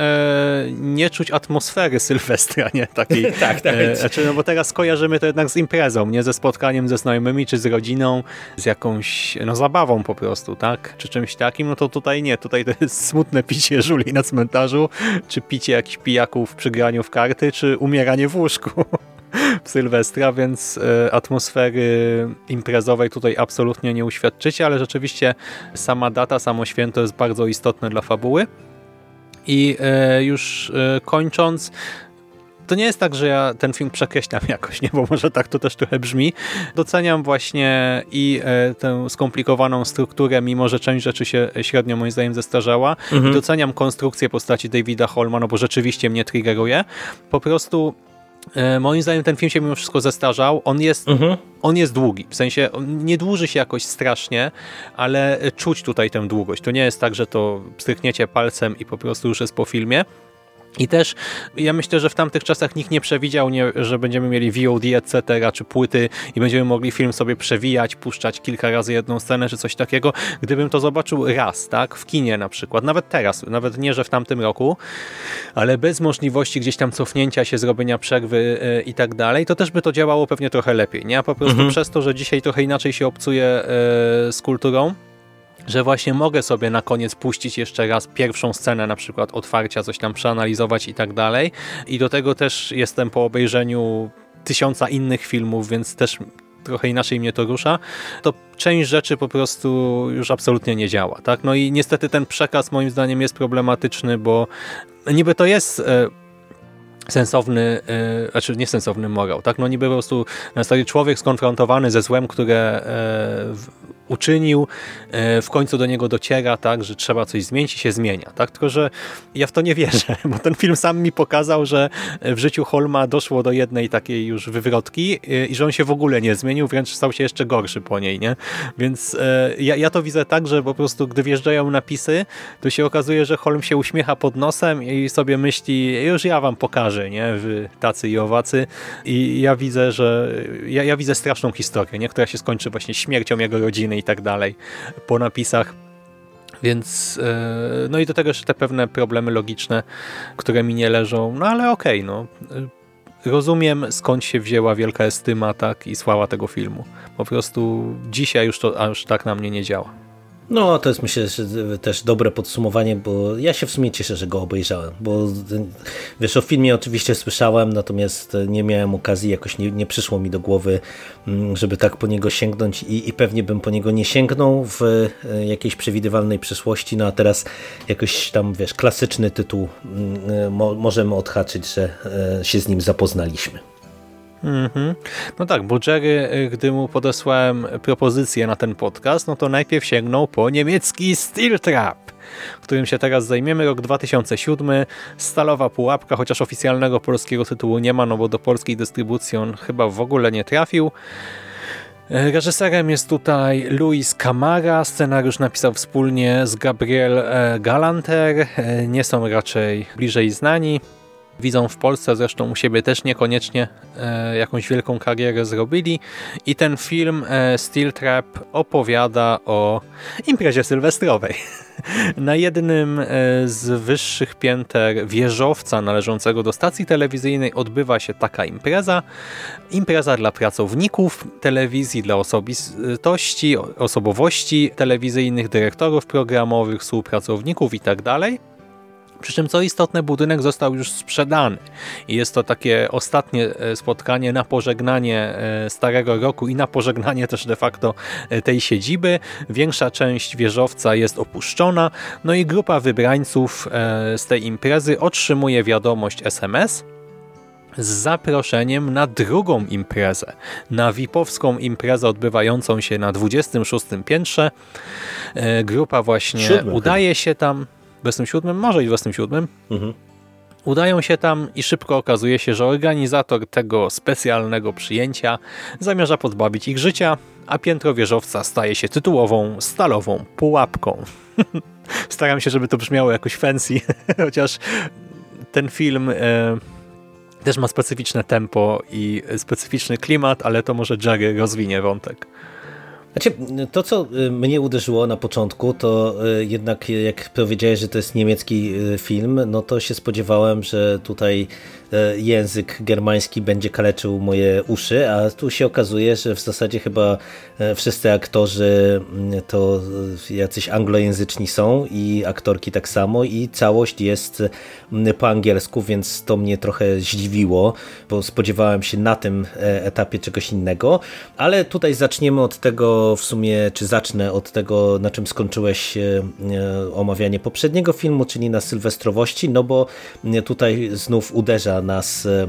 nie czuć atmosfery Sylwestra, nie? Takiej, tak, tak. E, znaczy, no bo teraz kojarzymy to jednak z imprezą, nie ze spotkaniem ze znajomymi, czy z rodziną, z jakąś no, zabawą po prostu, tak? Czy czymś takim, no to tutaj nie. Tutaj to jest smutne picie żuli na cmentarzu, czy picie jakichś pijaków przy graniu w karty, czy umieranie w łóżku. W Sylwestra, więc e, atmosfery imprezowej tutaj absolutnie nie uświadczycie, ale rzeczywiście sama data, samo święto jest bardzo istotne dla fabuły. I e, już e, kończąc, to nie jest tak, że ja ten film przekreślam jakoś, nie? bo może tak to też trochę brzmi. Doceniam właśnie i tę skomplikowaną strukturę, mimo że część rzeczy się średnio moim zdaniem zestarzała. Mhm. Doceniam konstrukcję postaci Davida Holma, no bo rzeczywiście mnie triggeruje. Po prostu moim zdaniem ten film się mimo wszystko zestarzał. On jest, mhm. on jest długi, w sensie nie dłuży się jakoś strasznie, ale czuć tutaj tę długość. To nie jest tak, że to strykniecie palcem i po prostu już jest po filmie. I też ja myślę, że w tamtych czasach nikt nie przewidział, nie, że będziemy mieli VOD, etc., czy płyty i będziemy mogli film sobie przewijać, puszczać kilka razy jedną scenę, czy coś takiego. Gdybym to zobaczył raz, tak, w kinie na przykład, nawet teraz, nawet nie, że w tamtym roku, ale bez możliwości gdzieś tam cofnięcia się, zrobienia przerwy yy, i tak dalej, to też by to działało pewnie trochę lepiej, nie? A po prostu mhm. przez to, że dzisiaj trochę inaczej się obcuje yy, z kulturą, że właśnie mogę sobie na koniec puścić jeszcze raz pierwszą scenę, na przykład otwarcia, coś tam przeanalizować i tak dalej. I do tego też jestem po obejrzeniu tysiąca innych filmów, więc też trochę inaczej mnie to rusza, to część rzeczy po prostu już absolutnie nie działa. tak? No i niestety ten przekaz moim zdaniem jest problematyczny, bo niby to jest e, sensowny, yy, znaczy niesensowny morał, tak? No niby po prostu zasadzie człowiek skonfrontowany ze złem, które yy, uczynił, yy, w końcu do niego dociera, tak, że trzeba coś zmienić i się zmienia, tak? Tylko, że ja w to nie wierzę, bo ten film sam mi pokazał, że w życiu Holma doszło do jednej takiej już wywrotki i że on się w ogóle nie zmienił, wręcz stał się jeszcze gorszy po niej, nie? Więc ja, ja to widzę tak, że po prostu gdy wjeżdżają napisy, to się okazuje, że Holm się uśmiecha pod nosem i sobie myśli, już ja wam pokażę, nie? W tacy i owacy. I ja widzę, że ja, ja widzę straszną historię, nie? Która się skończy właśnie śmiercią jego rodziny i tak dalej po napisach. Więc e, no i do tego jeszcze te pewne problemy logiczne, które mi nie leżą, no ale okej, okay, no. Rozumiem skąd się wzięła wielka estyma tak i sława tego filmu. Po prostu dzisiaj już to aż tak na mnie nie działa. No, to jest myślę że też dobre podsumowanie, bo ja się w sumie cieszę, że go obejrzałem, bo wiesz, o filmie oczywiście słyszałem, natomiast nie miałem okazji, jakoś nie, nie przyszło mi do głowy, mm, żeby tak po niego sięgnąć i, i pewnie bym po niego nie sięgnął w e, jakiejś przewidywalnej przyszłości, no a teraz jakoś tam, wiesz, klasyczny tytuł mm, e, mo możemy odhaczyć, że e, się z nim zapoznaliśmy. Mm -hmm. No tak, bo Jerry, y, gdy mu podesłałem propozycję na ten podcast, no to najpierw sięgnął po niemiecki Steel Trap, którym się teraz zajmiemy. Rok 2007, Stalowa Pułapka, chociaż oficjalnego polskiego tytułu nie ma, no bo do polskiej dystrybucji on chyba w ogóle nie trafił. Y, reżyserem jest tutaj Luis Camara, scenariusz napisał wspólnie z Gabriel e, Galanter, e, nie są raczej bliżej znani. Widzą w Polsce, zresztą u siebie też niekoniecznie e, jakąś wielką karierę zrobili i ten film e, Steel Trap opowiada o imprezie sylwestrowej. Na jednym e, z wyższych pięter wieżowca należącego do stacji telewizyjnej odbywa się taka impreza. Impreza dla pracowników telewizji, dla osobistości, osobowości telewizyjnych, dyrektorów programowych, współpracowników itd. Przy czym co istotne, budynek został już sprzedany. I jest to takie ostatnie e, spotkanie na pożegnanie e, starego roku i na pożegnanie też de facto e, tej siedziby. Większa część wieżowca jest opuszczona, no i grupa wybrańców z tej imprezy otrzymuje wiadomość SMS, z zaproszeniem na drugą imprezę, na VIP-owską imprezę odbywającą się na 26 piętrze. Grupa właśnie udaje się tam, 27, może i 27. Mhm. Udają się tam i szybko okazuje się, że organizator tego specjalnego przyjęcia zamierza podbawić ich życia, a piętro wieżowca staje się tytułową stalową pułapką. Staram się, żeby to brzmiało jakoś fancy, chociaż ten film e, też ma specyficzne tempo i specyficzny klimat, ale to może Jerry rozwinie wątek. Znaczy, to co y, mnie uderzyło na początku, to y, jednak jak powiedziałeś, że to jest niemiecki y, film, no to się spodziewałem, że tutaj język germański będzie kaleczył moje uszy, a tu się okazuje, że w zasadzie chyba wszyscy aktorzy to jacyś anglojęzyczni są i aktorki tak samo i całość jest po angielsku, więc to mnie trochę zdziwiło, bo spodziewałem się na tym e, etapie czegoś innego, ale tutaj zaczniemy od tego w sumie, czy zacznę od tego, na czym skończyłeś omawianie poprzedniego filmu, czyli na sylwestrowości, no bo tutaj znów uderza nas e,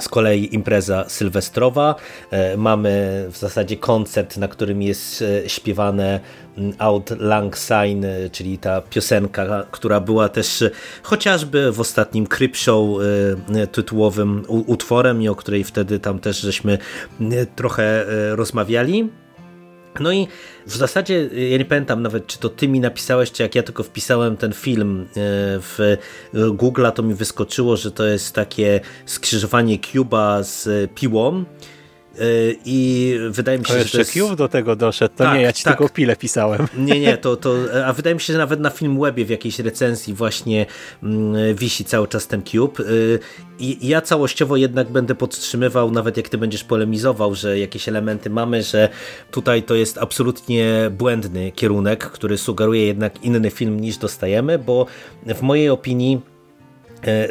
z kolei impreza sylwestrowa. E, mamy w zasadzie koncert, na którym jest e, śpiewane mm, Out Lang Syne, czyli ta piosenka, która była też chociażby w ostatnim Crip Show tytułowym utworem i o której wtedy tam też żeśmy trochę rozmawiali. No i w zasadzie, ja nie pamiętam nawet, czy to ty mi napisałeś, czy jak ja tylko wpisałem ten film e, w Google'a, to mi wyskoczyło, że to jest takie skrzyżowanie Cuba z piłą. I wydaje mi się, to że to jest... Cube do tego doszedł, to Tak, nie, ja ci tak. tylko pile pisałem. Nie, nie, to, to, a wydaje mi się, że nawet na Filmwebie w jakiejś recenzji właśnie mm, wisi cały czas ten Cube. Y, I ja całościowo jednak będę podtrzymywał, nawet jak ty będziesz polemizował, że jakieś elementy mamy, że tutaj to jest absolutnie błędny kierunek, który sugeruje jednak inny film niż dostajemy, bo w mojej opinii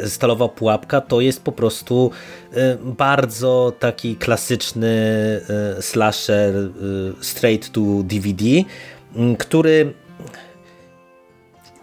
Stalowa Pułapka to jest po prostu e, bardzo taki klasyczny e, slasher e, straight to DVD, który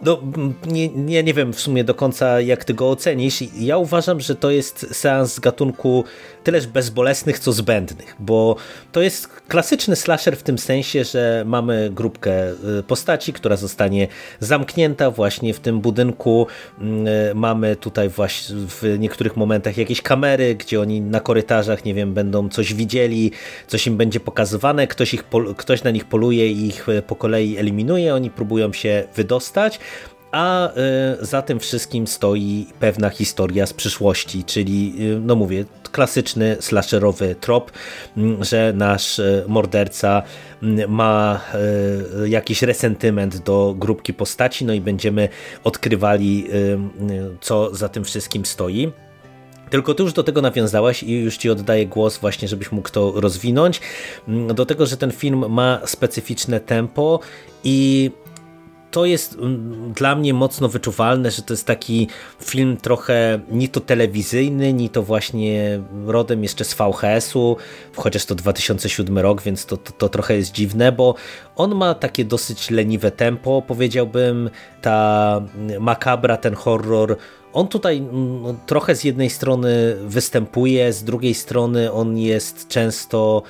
no, nie, nie, nie wiem w sumie do końca jak ty go ocenisz. Ja uważam, że to jest seans z gatunku tyleż bezbolesnych, co zbędnych, bo to jest klasyczny slasher w tym sensie, że mamy grupkę y, postaci, która zostanie zamknięta właśnie w tym budynku. Mm, y, Mamy tutaj właśnie w niektórych momentach jakieś kamery, gdzie oni na korytarzach, nie wiem, będą coś widzieli, coś im będzie pokazywane, ktoś, ich, ktoś na nich poluje i ich y, po kolei eliminuje, oni próbują się wydostać a y, za tym wszystkim stoi pewna historia z przyszłości, czyli, y, no mówię, klasyczny slasherowy trop, mm, że nasz y, morderca mm, ma jakiś resentyment do grupki postaci, no i będziemy odkrywali, co za tym wszystkim stoi. Tylko ty już do tego nawiązałaś i już ci oddaję głos właśnie, żebyś mógł to rozwinąć. Mm, Do tego, że ten film ma specyficzne tempo i to jest mm, dla mnie mocno wyczuwalne, że to jest taki film trochę ni to telewizyjny, ni to właśnie rodem jeszcze z VHS-u, chociaż to 2007 rok, więc to, to, to trochę jest dziwne, bo on ma takie dosyć leniwe tempo, powiedziałbym, ta makabra, ten horror, on tutaj mm, trochę z jednej strony występuje, z drugiej strony on jest często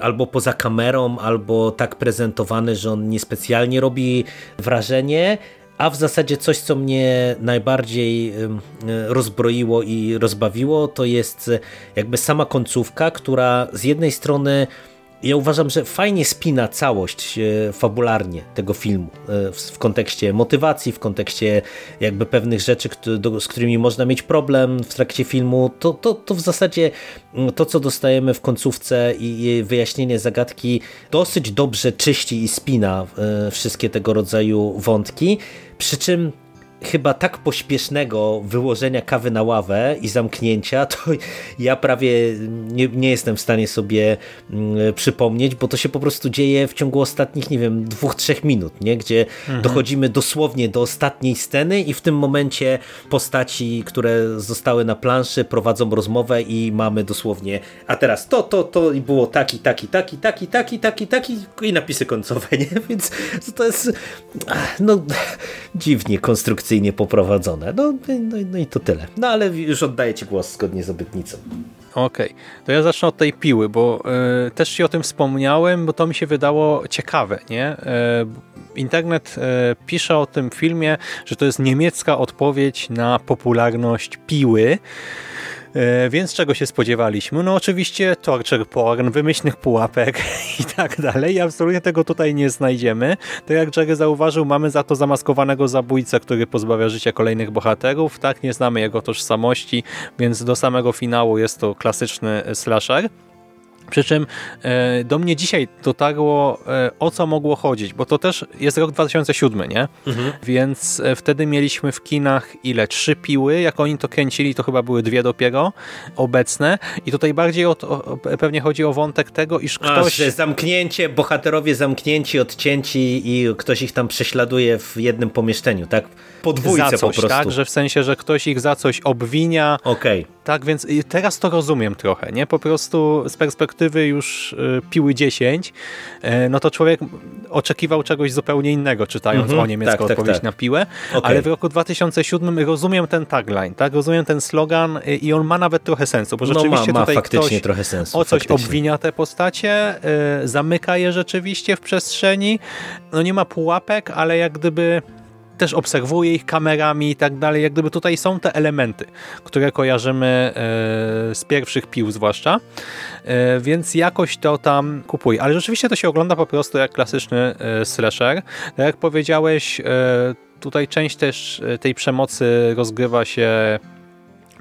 albo poza kamerą, albo tak prezentowany, że on niespecjalnie robi wrażenie, a w zasadzie coś, co mnie najbardziej y, rozbroiło i rozbawiło, to jest y, jakby sama końcówka, która z jednej strony ja uważam, że fajnie spina całość e, fabularnie tego filmu e, w, kontekście motywacji, w kontekście jakby pewnych rzeczy, z którymi można mieć problem w trakcie filmu. To, to, to w zasadzie mm, to, co dostajemy w końcówce i, i wyjaśnienie zagadki dosyć dobrze czyści i spina e, wszystkie tego rodzaju wątki. Przy czym chyba tak pośpiesznego wyłożenia kawy na ławę i zamknięcia, to ja prawie nie, nie jestem w stanie sobie mm, przypomnieć, bo to się po prostu dzieje w ciągu ostatnich, nie wiem, dwóch, trzech minut, nie? gdzie dochodzimy dosłownie do ostatniej sceny i w tym momencie postaci, które zostały na planszy prowadzą rozmowę i mamy dosłownie, a teraz to, to, to i było taki, taki, taki, taki, taki, taki, taki i napisy końcowe, nie? Więc to jest no dziwnie konstrukcyjnie poprowadzone. No, no, no i to tyle. No ale już oddaję Ci głos zgodnie z obietnicą. Okej, to ja zacznę od tej piły, bo y, też Ci o tym wspomniałem, bo to mi się wydało ciekawe, nie? Y, internet y, pisze o tym filmie, że to jest niemiecka odpowiedź na popularność piły. E, Więc czego się spodziewaliśmy? No oczywiście torture porn, wymyślnych pułapek i tak dalej. Absolutnie tego tutaj nie znajdziemy. Tak jak Jerry zauważył, mamy za to zamaskowanego zabójcę, który pozbawia życia kolejnych bohaterów. Tak, nie znamy jego tożsamości, więc do samego finału jest to klasyczny slasher. Przy czym e, do mnie dzisiaj dotarło, e, o co mogło chodzić, bo to też jest rok 2007, nie? Więc e, wtedy mieliśmy w kinach ile? Trzy piły. Jak oni to kręcili, to chyba były dwie dopiero obecne. I tutaj bardziej o to, pewnie chodzi o wątek tego, iż A, ktoś... że zamknięcie, bohaterowie zamknięci, odcięci i ktoś ich tam prześladuje w jednym pomieszczeniu, tak? Podwójce za coś, po prostu. tak? Że w sensie, że ktoś ich za coś obwinia, Okej. Tak, więc teraz to rozumiem trochę, nie? Po prostu z perspektywy już y, piły 10, y, no to człowiek oczekiwał czegoś zupełnie innego, czytając Mhm, o niemiecką tak, tak, odpowiedź tak. na piłę, Okej. ale w roku 2007 rozumiem ten tagline, tak? Rozumiem ten slogan i on ma nawet trochę sensu, bo No ma, rzeczywiście ma tutaj faktycznie trochę sensu. o coś faktycznie. obwinia te postacie, y, zamyka je rzeczywiście w przestrzeni, no nie ma pułapek, ale jak gdyby też obserwuje ich kamerami i tak dalej. Jak gdyby tutaj są te elementy, które kojarzymy e, z pierwszych pił zwłaszcza, e, więc jakoś to tam kupuję. Ale rzeczywiście to się ogląda po prostu jak klasyczny e, slasher. Tak jak powiedziałeś, tutaj część też tej przemocy rozgrywa się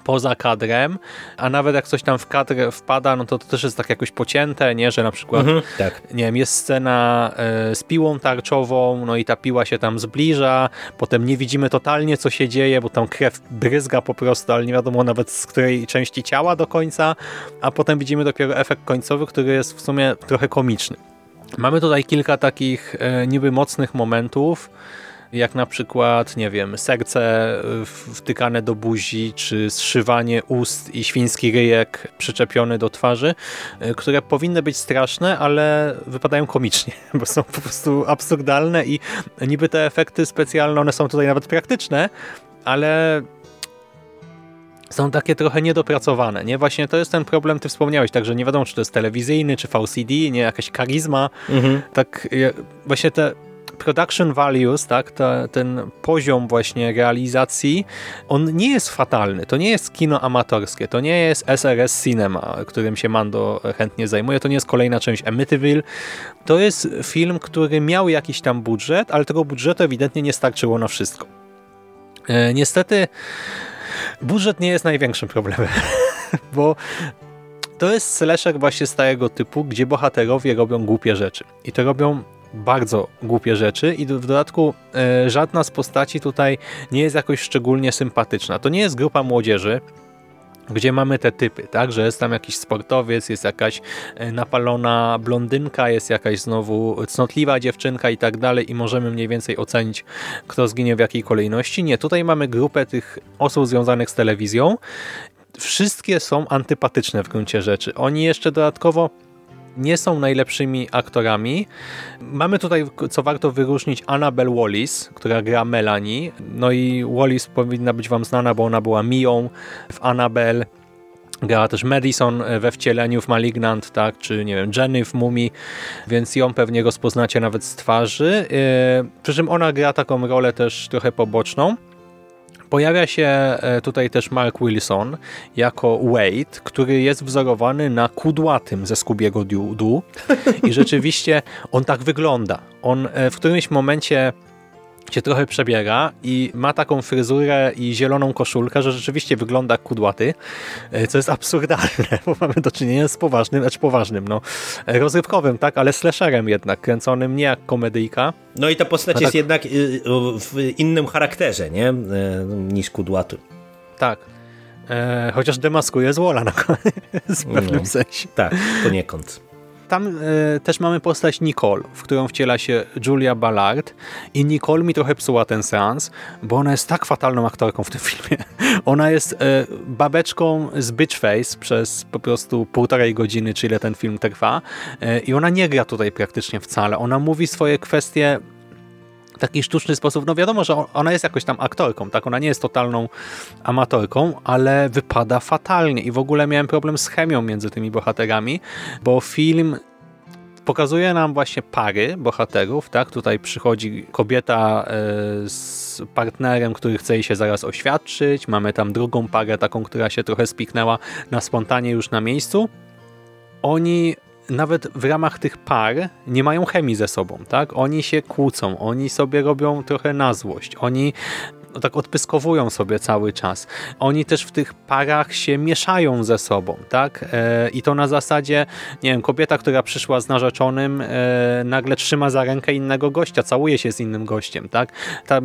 poza kadrem, a nawet jak coś tam w kadr wpada, no to, to też jest tak jakoś pocięte, nie, że na przykład mhm, tak. nie wiem, jest scena y, z piłą tarczową, no i ta piła się tam zbliża, potem nie widzimy totalnie co się dzieje, bo tam krew bryzga po prostu, ale nie wiadomo nawet z której części ciała do końca, a potem widzimy dopiero efekt końcowy, który jest w sumie trochę komiczny. Mamy tutaj kilka takich y, niby mocnych momentów, jak na przykład, nie wiem, serce wtykane do buzi, czy zszywanie ust i świński ryjek przyczepiony do twarzy, y, które powinny być straszne, ale wypadają komicznie, bo są po prostu absurdalne i niby te efekty specjalne, one są tutaj nawet praktyczne, ale są takie trochę niedopracowane, nie? Właśnie to jest ten problem, ty wspomniałeś, także nie wiadomo, czy to jest telewizyjny, czy VCD, nie? Jakaś karizma. Mhm. Tak właśnie te production values, tak, ta, ten poziom właśnie realizacji, on nie jest fatalny. To nie jest kino amatorskie, to nie jest SRS Cinema, którym się Mando chętnie zajmuje, to nie jest kolejna część Amityville. To jest film, który miał jakiś tam budżet, ale tego budżetu ewidentnie nie starczyło na wszystko. E, niestety budżet nie jest największym problemem, bo to jest slasher właśnie starego typu, gdzie bohaterowie robią głupie rzeczy. I to robią bardzo głupie rzeczy i w dodatku e, żadna z postaci tutaj nie jest jakoś szczególnie sympatyczna. To nie jest grupa młodzieży, gdzie mamy te typy, tak, że jest tam jakiś sportowiec, jest jakaś e, napalona blondynka, jest jakaś znowu cnotliwa dziewczynka i tak dalej i możemy mniej więcej ocenić, kto zginie w jakiej kolejności. Nie, tutaj mamy grupę tych osób związanych z telewizją. Wszystkie są antypatyczne w gruncie rzeczy. Oni jeszcze dodatkowo nie są najlepszymi aktorami. Mamy tutaj, co warto wyróżnić, Annabelle Wallis, która gra Melanie. No i Wallis powinna być wam znana, bo ona była Mią w Annabelle. Grała też Madison we wcieleniu w Malignant, tak, czy nie wiem, Jenny w Mumii, więc ją pewnie rozpoznacie nawet z twarzy. Yy, przy czym ona gra taką rolę też trochę poboczną. Pojawia się e, tutaj też Mark Wilson jako Wade, który jest wzorowany na kudłatym ze Skubiego Dudu i rzeczywiście on tak wygląda. On e, w którymś momencie się trochę przebiera i ma taką fryzurę i zieloną koszulkę, że rzeczywiście wygląda kudłaty, e, co jest absurdalne, bo mamy do czynienia z poważnym, lecz poważnym, no, rozrywkowym, tak, ale slasherem jednak, kręconym nie jak komedyjka. No i ta postać tak... jest jednak y, w innym charakterze, nie, e, niż kudłaty. Tak. E, chociaż demaskuje z Wola na koniec, w pewnym no, sensie. Tak, poniekąd tam e, też mamy postać Nicole, w którą wciela się Julia Ballard i Nicole mi trochę psuła ten seans, bo ona jest tak fatalną aktorką w tym filmie. Ona jest e, babeczką z Bitchface przez po prostu półtorej godziny, czy ile ten film trwa e, i ona nie gra tutaj praktycznie wcale. Ona mówi swoje kwestie taki sztuczny sposób. No wiadomo, że ona jest jakoś tam aktorką, tak? Ona nie jest totalną amatorką, ale wypada fatalnie i w ogóle miałem problem z chemią między tymi bohaterami, bo film pokazuje nam właśnie pary bohaterów, tak? Tutaj przychodzi kobieta e, z partnerem, który chce jej się zaraz oświadczyć. Mamy tam drugą parę, taką, która się trochę spiknęła na spontanie już na miejscu. Oni nawet w ramach tych par nie mają chemii ze sobą, tak? Oni się kłócą, oni sobie robią trochę na złość, oni no tak odpyskowują sobie cały czas. Oni też w tych parach się mieszają ze sobą, tak? E, I to na zasadzie, nie wiem, kobieta, która przyszła z narzeczonym, e, nagle trzyma za rękę innego gościa, całuje się z innym gościem, tak? Ta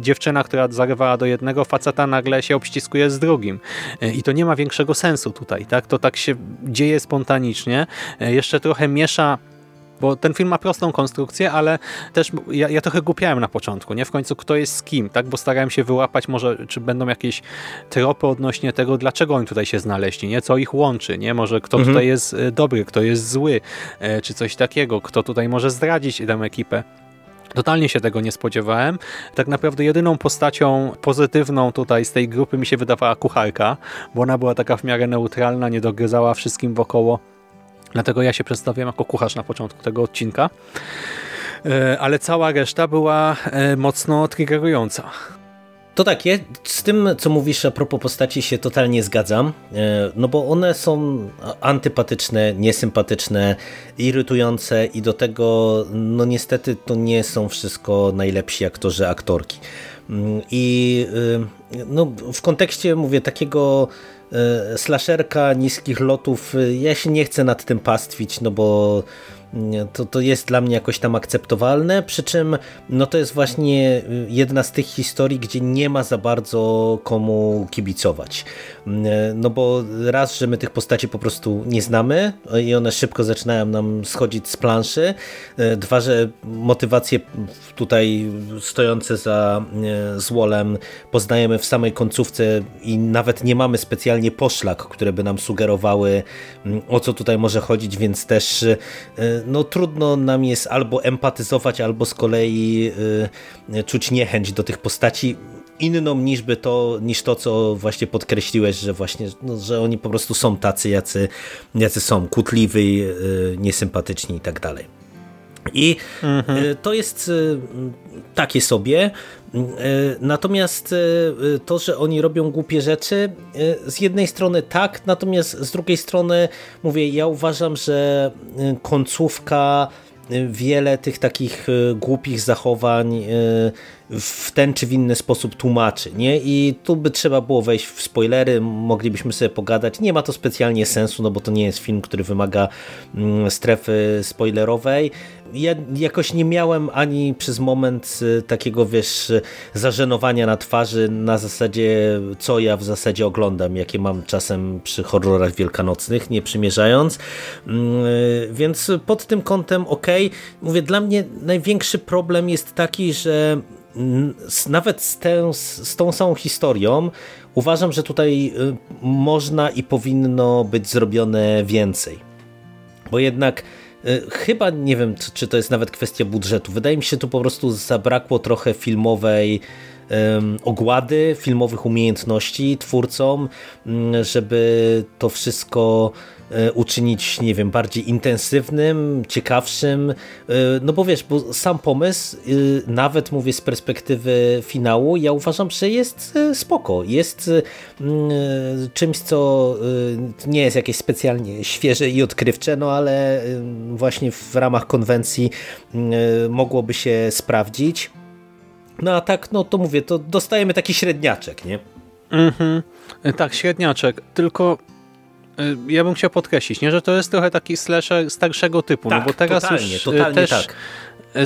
dziewczyna, która zarywała do jednego faceta, nagle się obściskuje z drugim. E, I to nie ma większego sensu tutaj, tak? To tak się dzieje spontanicznie. Jeszcze trochę miesza bo ten film ma prostą konstrukcję, ale też ja, ja, trochę głupiałem na początku, nie? W końcu kto jest z kim, tak? Bo starałem się wyłapać może, czy będą jakieś tropy odnośnie tego, dlaczego oni tutaj się znaleźli, nie? Co ich łączy, nie? Może kto mhm. tutaj jest e, dobry, kto jest zły, e, czy coś takiego, kto tutaj może zdradzić tę ekipę. Totalnie się tego nie spodziewałem. Tak naprawdę jedyną postacią pozytywną tutaj z tej grupy mi się wydawała kucharka, bo ona była taka w miarę neutralna, nie dogryzała wszystkim wokoło Dlatego ja się przedstawiam jako kucharz na początku tego odcinka. E, ale cała reszta była e, mocno triggerująca. To tak, ja z tym, co mówisz a propos postaci się totalnie zgadzam, e, no bo one są antypatyczne, niesympatyczne, irytujące i do tego, no niestety to nie są wszystko najlepsi aktorzy, aktorki. Mm, I no, w kontekście, mówię, takiego slasherka niskich lotów, ja się nie chcę nad tym pastwić, no bo to, to jest dla mnie jakoś tam akceptowalne, przy czym no to jest właśnie jedna z tych historii, gdzie nie ma za bardzo komu kibicować. No bo raz, że my tych postaci po prostu nie znamy i one szybko zaczynają nam schodzić z planszy. Dwa, że motywacje tutaj stojące za e, złolem poznajemy w samej końcówce i nawet nie mamy specjalnie poszlak, które by nam sugerowały o co tutaj może chodzić, więc też e, no trudno nam jest albo empatyzować, albo z kolei y, czuć niechęć do tych postaci inną niż, by to, niż to, co właśnie podkreśliłeś, że właśnie, no, że oni po prostu są tacy, jacy, jacy są, kłótliwi, y, niesympatyczni i tak dalej. I mhm. to jest takie sobie. Natomiast to, że oni robią głupie rzeczy, z jednej strony tak, natomiast z drugiej strony mówię, ja uważam, że końcówka wiele tych takich głupich zachowań w ten czy w inny sposób tłumaczy. Nie? I tu by trzeba było wejść w spoilery, moglibyśmy sobie pogadać. Nie ma to specjalnie sensu, no bo to nie jest film, który wymaga mm, strefy spoilerowej. Ja jakoś nie miałem ani przez moment y, takiego, wiesz, zażenowania na twarzy na zasadzie, co ja w zasadzie oglądam, jakie mam czasem przy horrorach wielkanocnych, nie przymierzając. Mm, y, więc pod tym kątem ok. Mówię, dla mnie największy problem jest taki, że nawet z, tę, z tą samą historią uważam, że tutaj y, można i powinno być zrobione więcej. Bo jednak y, chyba nie wiem, czy to jest nawet kwestia budżetu. Wydaje mi się, tu po prostu zabrakło trochę filmowej ogłady, filmowych umiejętności twórcom, żeby to wszystko E, uczynić, nie wiem, bardziej intensywnym, ciekawszym, e, no bo wiesz, bo sam pomysł, e, nawet mówię z perspektywy finału, ja uważam, że jest spoko, jest czymś, co nie jest jakieś specjalnie świeże i odkrywcze, no ale właśnie w ramach konwencji mogłoby się sprawdzić. No a tak, no to mówię, to dostajemy taki średniaczek, nie? Mhm. Tak, średniaczek, tylko ja bym chciał podkreślić, nie, że to jest trochę taki slasher starszego typu, tak, no bo teraz totalnie, już totalnie też tak.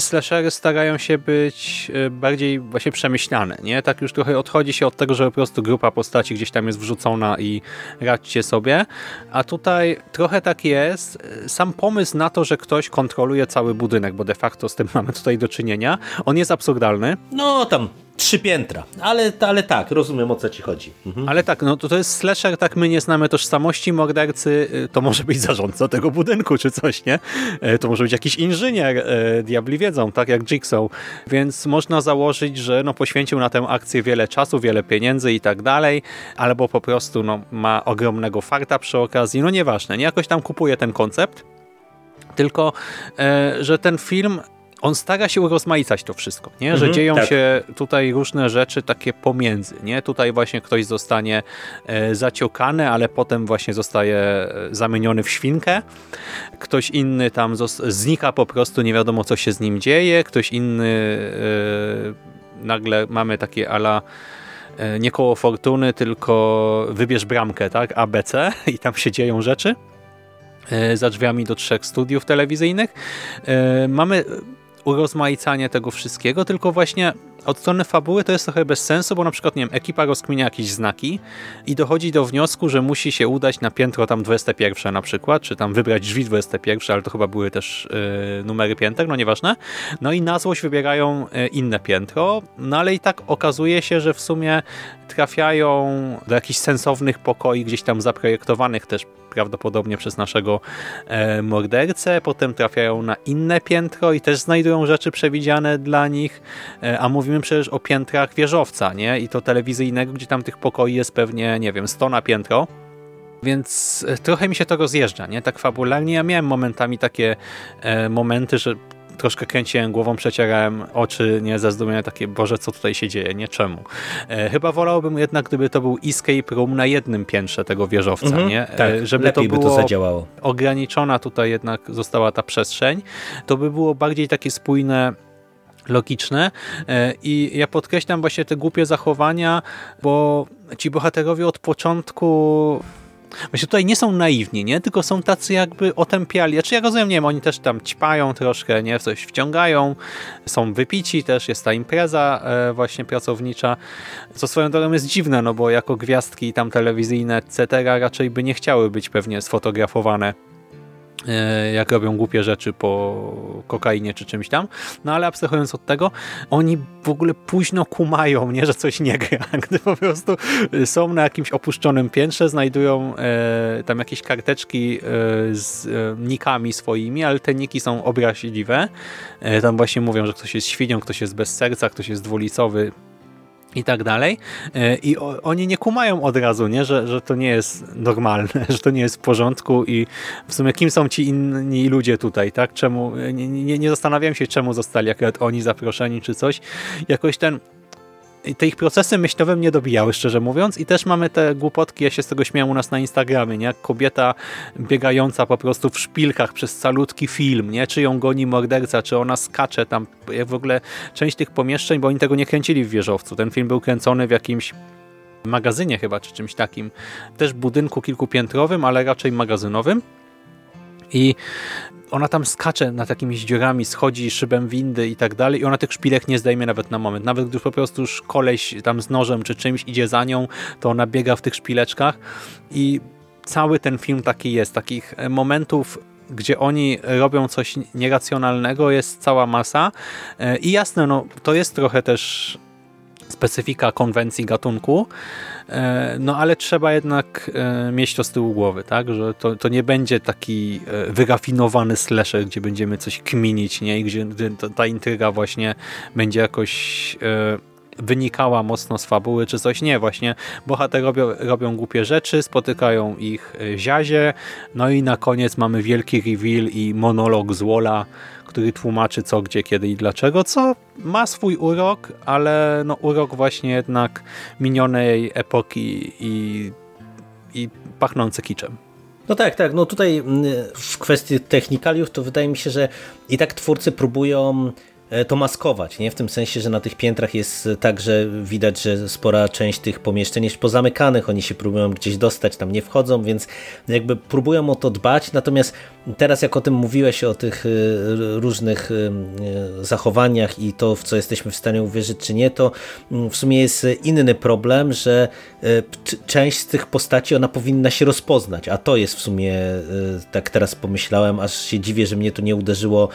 slashery starają się być bardziej właśnie przemyślane, nie? Tak już trochę odchodzi się od tego, że po prostu grupa postaci gdzieś tam jest wrzucona i radźcie sobie, a tutaj trochę tak jest. Sam pomysł na to, że ktoś kontroluje cały budynek, bo de facto z tym mamy tutaj do czynienia, on jest absurdalny. No tam trzy piętra, ale, ale tak, rozumiem o co ci chodzi. Mhm. Ale tak, no to, to jest slasher, tak my nie znamy tożsamości mordercy, y, to może być zarządca tego budynku czy coś, nie? E, to może być jakiś inżynier, e, diabli wiedzą, tak jak Jigsaw, więc można założyć, że no poświęcił na tę akcję wiele czasu, wiele pieniędzy i tak dalej, albo po prostu no, ma ogromnego farta przy okazji, no nieważne, nie? Jakoś tam kupuje ten koncept, tylko, e, że ten film on stara się urozmaicać to wszystko, nie? że mhm, dzieją tak. się tutaj różne rzeczy takie pomiędzy. Nie? Tutaj właśnie ktoś zostanie e, zaciokany, ale potem właśnie zostaje e, zamieniony w świnkę. Ktoś inny tam znika po prostu, nie wiadomo co się z nim dzieje. Ktoś inny e, nagle mamy takie ala e, nie koło fortuny, tylko wybierz bramkę, tak? ABC i tam się dzieją rzeczy za drzwiami do trzech studiów telewizyjnych. Mamy urozmaicanie tego wszystkiego, tylko właśnie od strony fabuły to jest trochę bez sensu, bo na przykład, nie wiem, ekipa rozkminia jakieś znaki i dochodzi do wniosku, że musi się udać na piętro tam 21 na przykład, czy tam wybrać drzwi 21, ale to chyba były też yy, numery pięter, no nieważne. No i na złość wybierają yy, inne piętro, no ale i tak okazuje się, że w sumie trafiają do jakichś sensownych pokoi, gdzieś tam zaprojektowanych też prawdopodobnie przez naszego e, mordercę, potem trafiają na inne piętro i też znajdują rzeczy przewidziane dla nich, e, a mówimy przecież o piętrach wieżowca, nie? I to telewizyjnego, gdzie tam tych pokoi jest pewnie, nie wiem, 100 na piętro. Więc e, trochę mi się to rozjeżdża, nie? Tak fabularnie. Ja miałem momentami takie e, momenty, że troszkę kręciłem głową, przecierałem oczy, nie, ze zdumienia takie, Boże, co tutaj się dzieje, nie, czemu. E, chyba wolałbym jednak, gdyby to był escape room na jednym piętrze tego wieżowca, Mhm, nie? tak, E, żeby lepiej to by było to zadziałało. ograniczona tutaj jednak została ta przestrzeń, to by było bardziej takie spójne logiczne E, i ja podkreślam właśnie te głupie zachowania, bo ci bohaterowie od początku Właśnie tutaj nie są naiwni, nie? Tylko są tacy jakby otępiali. Znaczy ja rozumiem, nie wiem, oni też tam ćpają troszkę, nie? W coś wciągają, są wypici też, jest ta impreza e, właśnie pracownicza, co swoją drogą jest dziwne, no bo jako gwiazdki tam telewizyjne, etc. raczej by nie chciały być pewnie sfotografowane jak robią głupie rzeczy po kokainie czy czymś tam. No ale abstrahując od tego, oni w ogóle późno kumają, nie, że coś nie gra. Gdy po prostu są na jakimś opuszczonym piętrze, znajdują e, tam jakieś karteczki e, z e, nikami swoimi, ale te niki są obraźliwe. E, tam właśnie mówią, że ktoś jest świnią, ktoś jest bez serca, ktoś jest dwulicowy, i tak dalej. E, I oni nie kumają od razu, nie? Że, że to nie jest normalne, że to nie jest w porządku i w sumie kim są ci inni ludzie tutaj, tak? Czemu, nie, nie, nie zastanawiam się, czemu zostali akurat oni zaproszeni czy coś. Jakoś ten te ich procesy myślowe mnie dobijały, szczerze mówiąc. I też mamy te głupotki, ja się z tego śmiałem u nas na Instagramie, nie? Jak kobieta biegająca po prostu w szpilkach przez calutki film, nie? Czy ją goni morderca, czy ona skacze tam. Jak w ogóle część tych pomieszczeń, bo oni tego nie kręcili w wieżowcu. Ten film był kręcony w jakimś magazynie chyba, czy czymś takim. Też budynku kilkupiętrowym, ale raczej magazynowym. I ona tam skacze nad jakimiś dziurami, schodzi szybem windy i tak dalej i ona tych szpilek nie zdejmie nawet na moment. Nawet gdy po prostu już koleś tam z nożem czy czymś idzie za nią, to ona biega w tych szpileczkach i cały ten film taki jest. Takich momentów gdzie oni robią coś nieracjonalnego jest cała masa i jasne, no to jest trochę też specyfika konwencji gatunku, no ale trzeba jednak mieć to z tyłu głowy, tak, że to, to nie będzie taki wyrafinowany slasher, gdzie będziemy coś kminić, nie, i gdzie ta intryga właśnie będzie jakoś wynikała mocno z fabuły czy coś. Nie, właśnie bohaterowie robią, robią głupie rzeczy, spotykają ich ziazie, no i na koniec mamy wielki reveal i monolog z Wola, który tłumaczy co, gdzie, kiedy i dlaczego, co ma swój urok, ale no urok właśnie jednak minionej epoki i, i pachnący kiczem. No tak, tak. No tutaj w kwestii technikaliów to wydaje mi się, że i tak twórcy próbują to maskować, nie? W tym sensie, że na tych piętrach jest tak, że widać, że spora część tych pomieszczeń jest pozamykanych, oni się próbują gdzieś dostać, tam nie wchodzą, więc jakby próbują o to dbać, natomiast teraz jak o tym mówiłeś, o tych różnych zachowaniach i to, w co jesteśmy w stanie uwierzyć, czy nie, to w sumie jest inny problem, że część z tych postaci, ona powinna się rozpoznać, a to jest w sumie, tak teraz pomyślałem, aż się dziwię, że mnie to nie uderzyło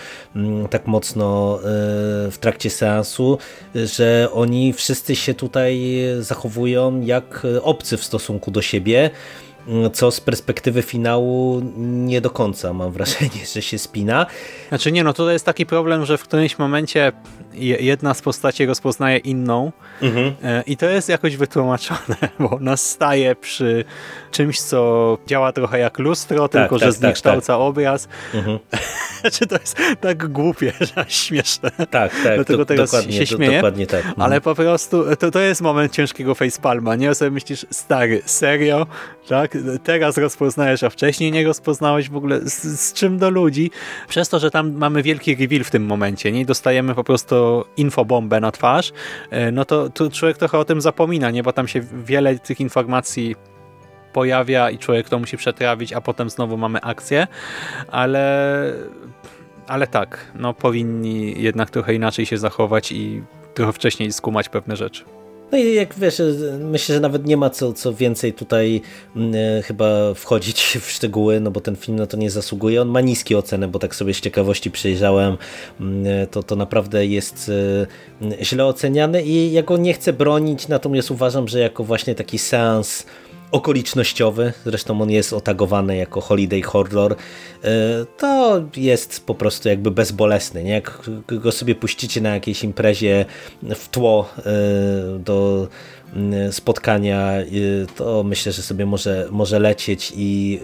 tak mocno w trakcie seansu, że oni wszyscy się tutaj zachowują jak obcy w stosunku do siebie, co z perspektywy finału nie do końca mam wrażenie, że się spina. Znaczy nie, no to jest taki problem, że w którymś momencie jedna z postaci rozpoznaje inną mhm. i to jest jakoś wytłumaczone, bo ona staje przy czymś, co działa trochę jak lustro, tak, tylko tak, że zniekształca tak, obraz. Mhm. Czy to jest tak głupie, że śmieszne. Tak, tak. Dlatego teraz się śmieję. Dokładnie tak. Mhm. Ale po prostu to, to jest moment ciężkiego facepalma, nie? Sobie myślisz, stary, serio? Tak? Teraz rozpoznajesz, a wcześniej nie rozpoznałeś w ogóle z, z czym do ludzi. Przez to, że tam mamy wielki reveal w tym momencie, nie? Dostajemy po prostu infobombę na twarz, no to, to człowiek trochę o tym zapomina, nie? Bo tam się wiele tych informacji pojawia i człowiek to musi przetrawić, a potem znowu mamy akcję, ale, ale tak, no powinni jednak trochę inaczej się zachować i trochę wcześniej skumać pewne rzeczy. No i jak wiesz, myślę, że nawet nie ma co, co więcej tutaj y, chyba wchodzić w szczegóły, no bo ten film no to nie zasługuje. On ma niskie oceny, bo tak sobie z ciekawości przejrzałem, y, to, to naprawdę jest y, źle oceniany i ja go nie chcę bronić, natomiast uważam, że jako właśnie taki seans okolicznościowy, zresztą on jest otagowany jako holiday horror, to jest po prostu jakby bezbolesny. Nie? Jak go sobie puścicie na jakiejś imprezie w tło do spotkania, to myślę, że sobie może, może lecieć i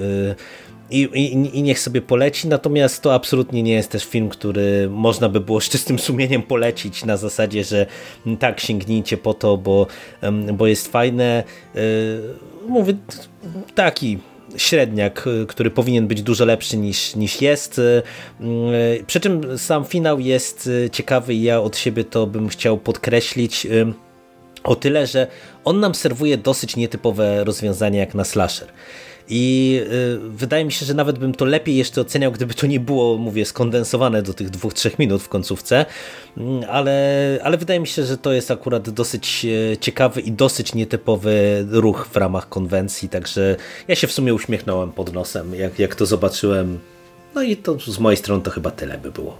i, i, i niech sobie poleci, natomiast to absolutnie nie jest też film, który można by było z czystym sumieniem polecić na zasadzie, że tak, sięgnijcie po to, bo, bo jest fajne. Mówię, taki średniak, który powinien być dużo lepszy niż, niż jest. E, przy czym sam finał jest ciekawy i ja od siebie to bym chciał podkreślić o tyle, że on nam serwuje dosyć nietypowe rozwiązania jak na slasher. I y, wydaje mi się, że nawet bym to lepiej jeszcze oceniał, gdyby to nie było, mówię, skondensowane do tych dwóch, trzech minut w końcówce, mm, ale, ale wydaje mi się, że to jest akurat dosyć e, ciekawy i dosyć nietypowy ruch w ramach konwencji, także ja się w sumie uśmiechnąłem pod nosem, jak, jak to zobaczyłem. No i to z mojej strony to chyba tyle by było.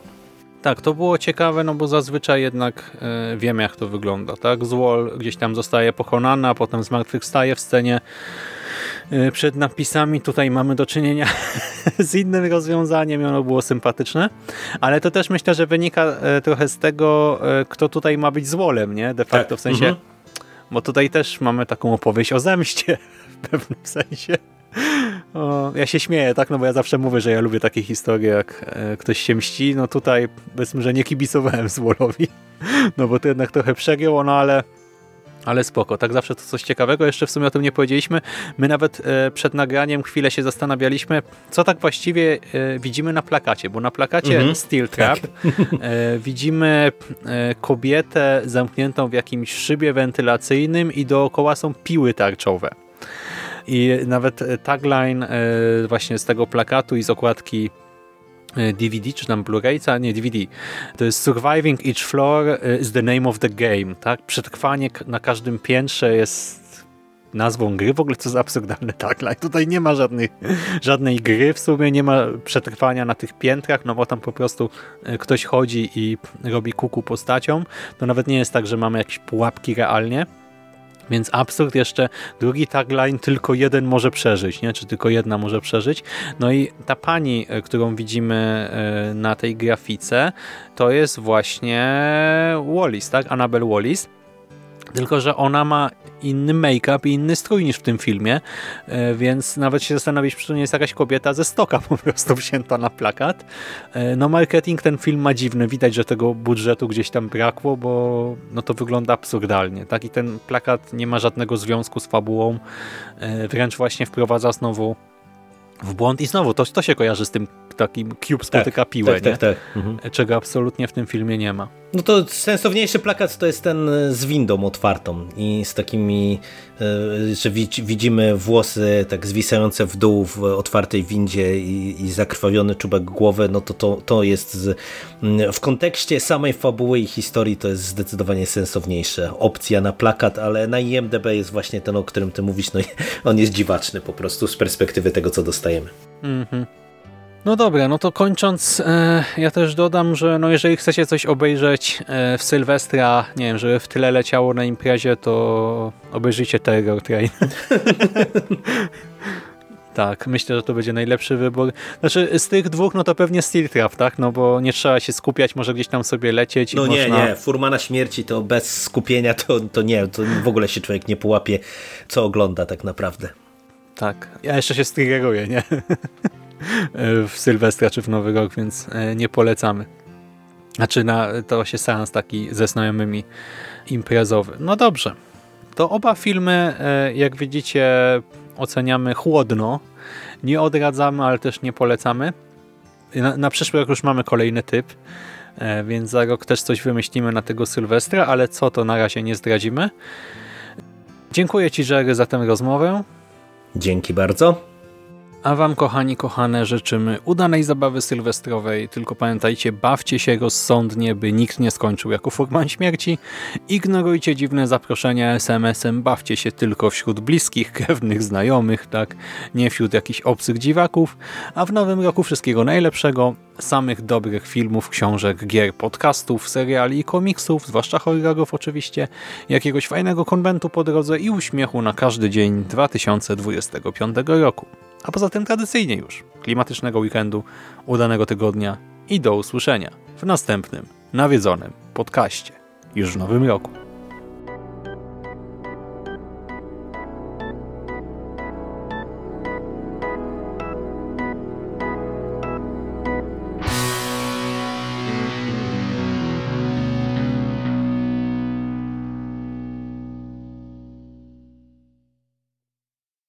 Tak, to było ciekawe, no bo zazwyczaj jednak y, wiemy jak to wygląda, tak? Zło gdzieś tam zostaje pokonany, a potem zmartwychwstaje w scenie przed napisami. Tutaj mamy do czynienia z innym rozwiązaniem i ono było sympatyczne, ale to też myślę, że wynika y, trochę z tego, kto tutaj ma być złolem, nie? De facto tak. w sensie, mhm. bo tutaj też mamy taką opowieść o zemście w pewnym sensie. O, ja się śmieję, tak, no bo ja zawsze mówię, że ja lubię takie historie, jak e, ktoś się mści, no tutaj powiedzmy, że nie kibicowałem Zwolowi, no bo to jednak trochę przegiął, no ale ale spoko, tak zawsze to coś ciekawego, jeszcze w sumie o tym nie powiedzieliśmy. My nawet e, przed nagraniem chwilę się zastanawialiśmy, co tak właściwie e, widzimy na plakacie, bo na plakacie mhm, Steel Trap tak. e, widzimy kobietę zamkniętą w jakimś szybie wentylacyjnym i dookoła są piły tarczowe. I nawet tagline właśnie z tego plakatu i z okładki DVD, e, czy tam Blu-rayca, nie DVD. To jest Surviving each floor is the name of the game, tak? Przetrwanie na każdym piętrze jest nazwą gry. W ogóle co za absurdalny tagline. Tutaj nie ma żadnej, żadnej gry w sumie, nie ma przetrwania na tych piętrach, no bo tam po prostu e, ktoś chodzi i robi kuku postacią. To nawet nie jest tak, że mamy jakieś pułapki realnie. Więc absurd jeszcze, drugi tagline, tylko jeden może przeżyć, nie? czy tylko jedna może przeżyć. No i ta pani, e, którą widzimy e, na tej grafice, to jest właśnie Wallis, tak? Annabelle Wallis. Tylko, że ona ma inny make-up i inny strój niż w tym filmie, e, więc nawet się zastanowić, czy to nie jest jakaś kobieta ze stoka po prostu wzięta na plakat. E, no marketing ten film ma dziwny, widać, że tego budżetu gdzieś tam brakło, bo no to wygląda absurdalnie. Tak? I ten plakat nie ma żadnego związku z fabułą, e, wręcz właśnie wprowadza znowu w błąd i znowu to, to się kojarzy z tym takim Cube spotyka tak, piłę, tak, tak, tak. Mhm. czego absolutnie w tym filmie nie ma. No to sensowniejszy plakat to jest ten e, z windą otwartą i z takimi, e, że widzimy włosy tak zwisające w dół w otwartej windzie i, i zakrwawiony czubek głowy, no to to, to jest z, w kontekście samej fabuły i historii to jest zdecydowanie sensowniejsza opcja na plakat, ale na IMDB jest właśnie ten, o którym ty mówisz, no on jest dziwaczny po prostu z perspektywy tego, co dostajemy. Mhm. No dobra, no to kończąc, e, ja też dodam, że no jeżeli chcecie coś obejrzeć e, w Sylwestra, nie wiem, żeby w tyle leciało na imprezie, to obejrzyjcie Terror Train. tak, myślę, że to będzie najlepszy wybór. Znaczy z tych dwóch, no to pewnie Steel Trap, tak? No bo nie trzeba się skupiać, może gdzieś tam sobie lecieć. No nie, można... nie, Furmana Śmierci to bez skupienia to, to nie, to w ogóle się człowiek nie połapie, co ogląda tak naprawdę. Tak, ja jeszcze się striggeruję, nie? w Sylwestra czy w Nowy Rok, więc e, nie polecamy. Znaczy na, to się seans taki ze znajomymi imprezowy. No dobrze. To oba filmy, e, jak widzicie, oceniamy chłodno. Nie odradzamy, ale też nie polecamy. Na, na przyszły rok już mamy kolejny typ, e, więc za rok też coś wymyślimy na tego Sylwestra, ale co to na razie nie zdradzimy. Dziękuję Ci, Jerry, za tę rozmowę. Dzięki bardzo. A Wam, kochani, kochane, życzymy udanej zabawy sylwestrowej. Tylko pamiętajcie, bawcie się rozsądnie, by nikt nie skończył jako furman śmierci. Ignorujcie dziwne zaproszenia SMS-em, bawcie się tylko wśród bliskich, krewnych, znajomych, tak? Nie wśród jakichś obcych dziwaków. A w nowym roku wszystkiego najlepszego, samych dobrych filmów, książek, gier, podcastów, seriali i komiksów, zwłaszcza horrorów oczywiście, jakiegoś fajnego konwentu po drodze i uśmiechu na każdy dzień 2025 roku. A poza tym tradycyjnie już klimatycznego weekendu, udanego tygodnia i do usłyszenia w następnym nawiedzonym podcaście już w nowym roku.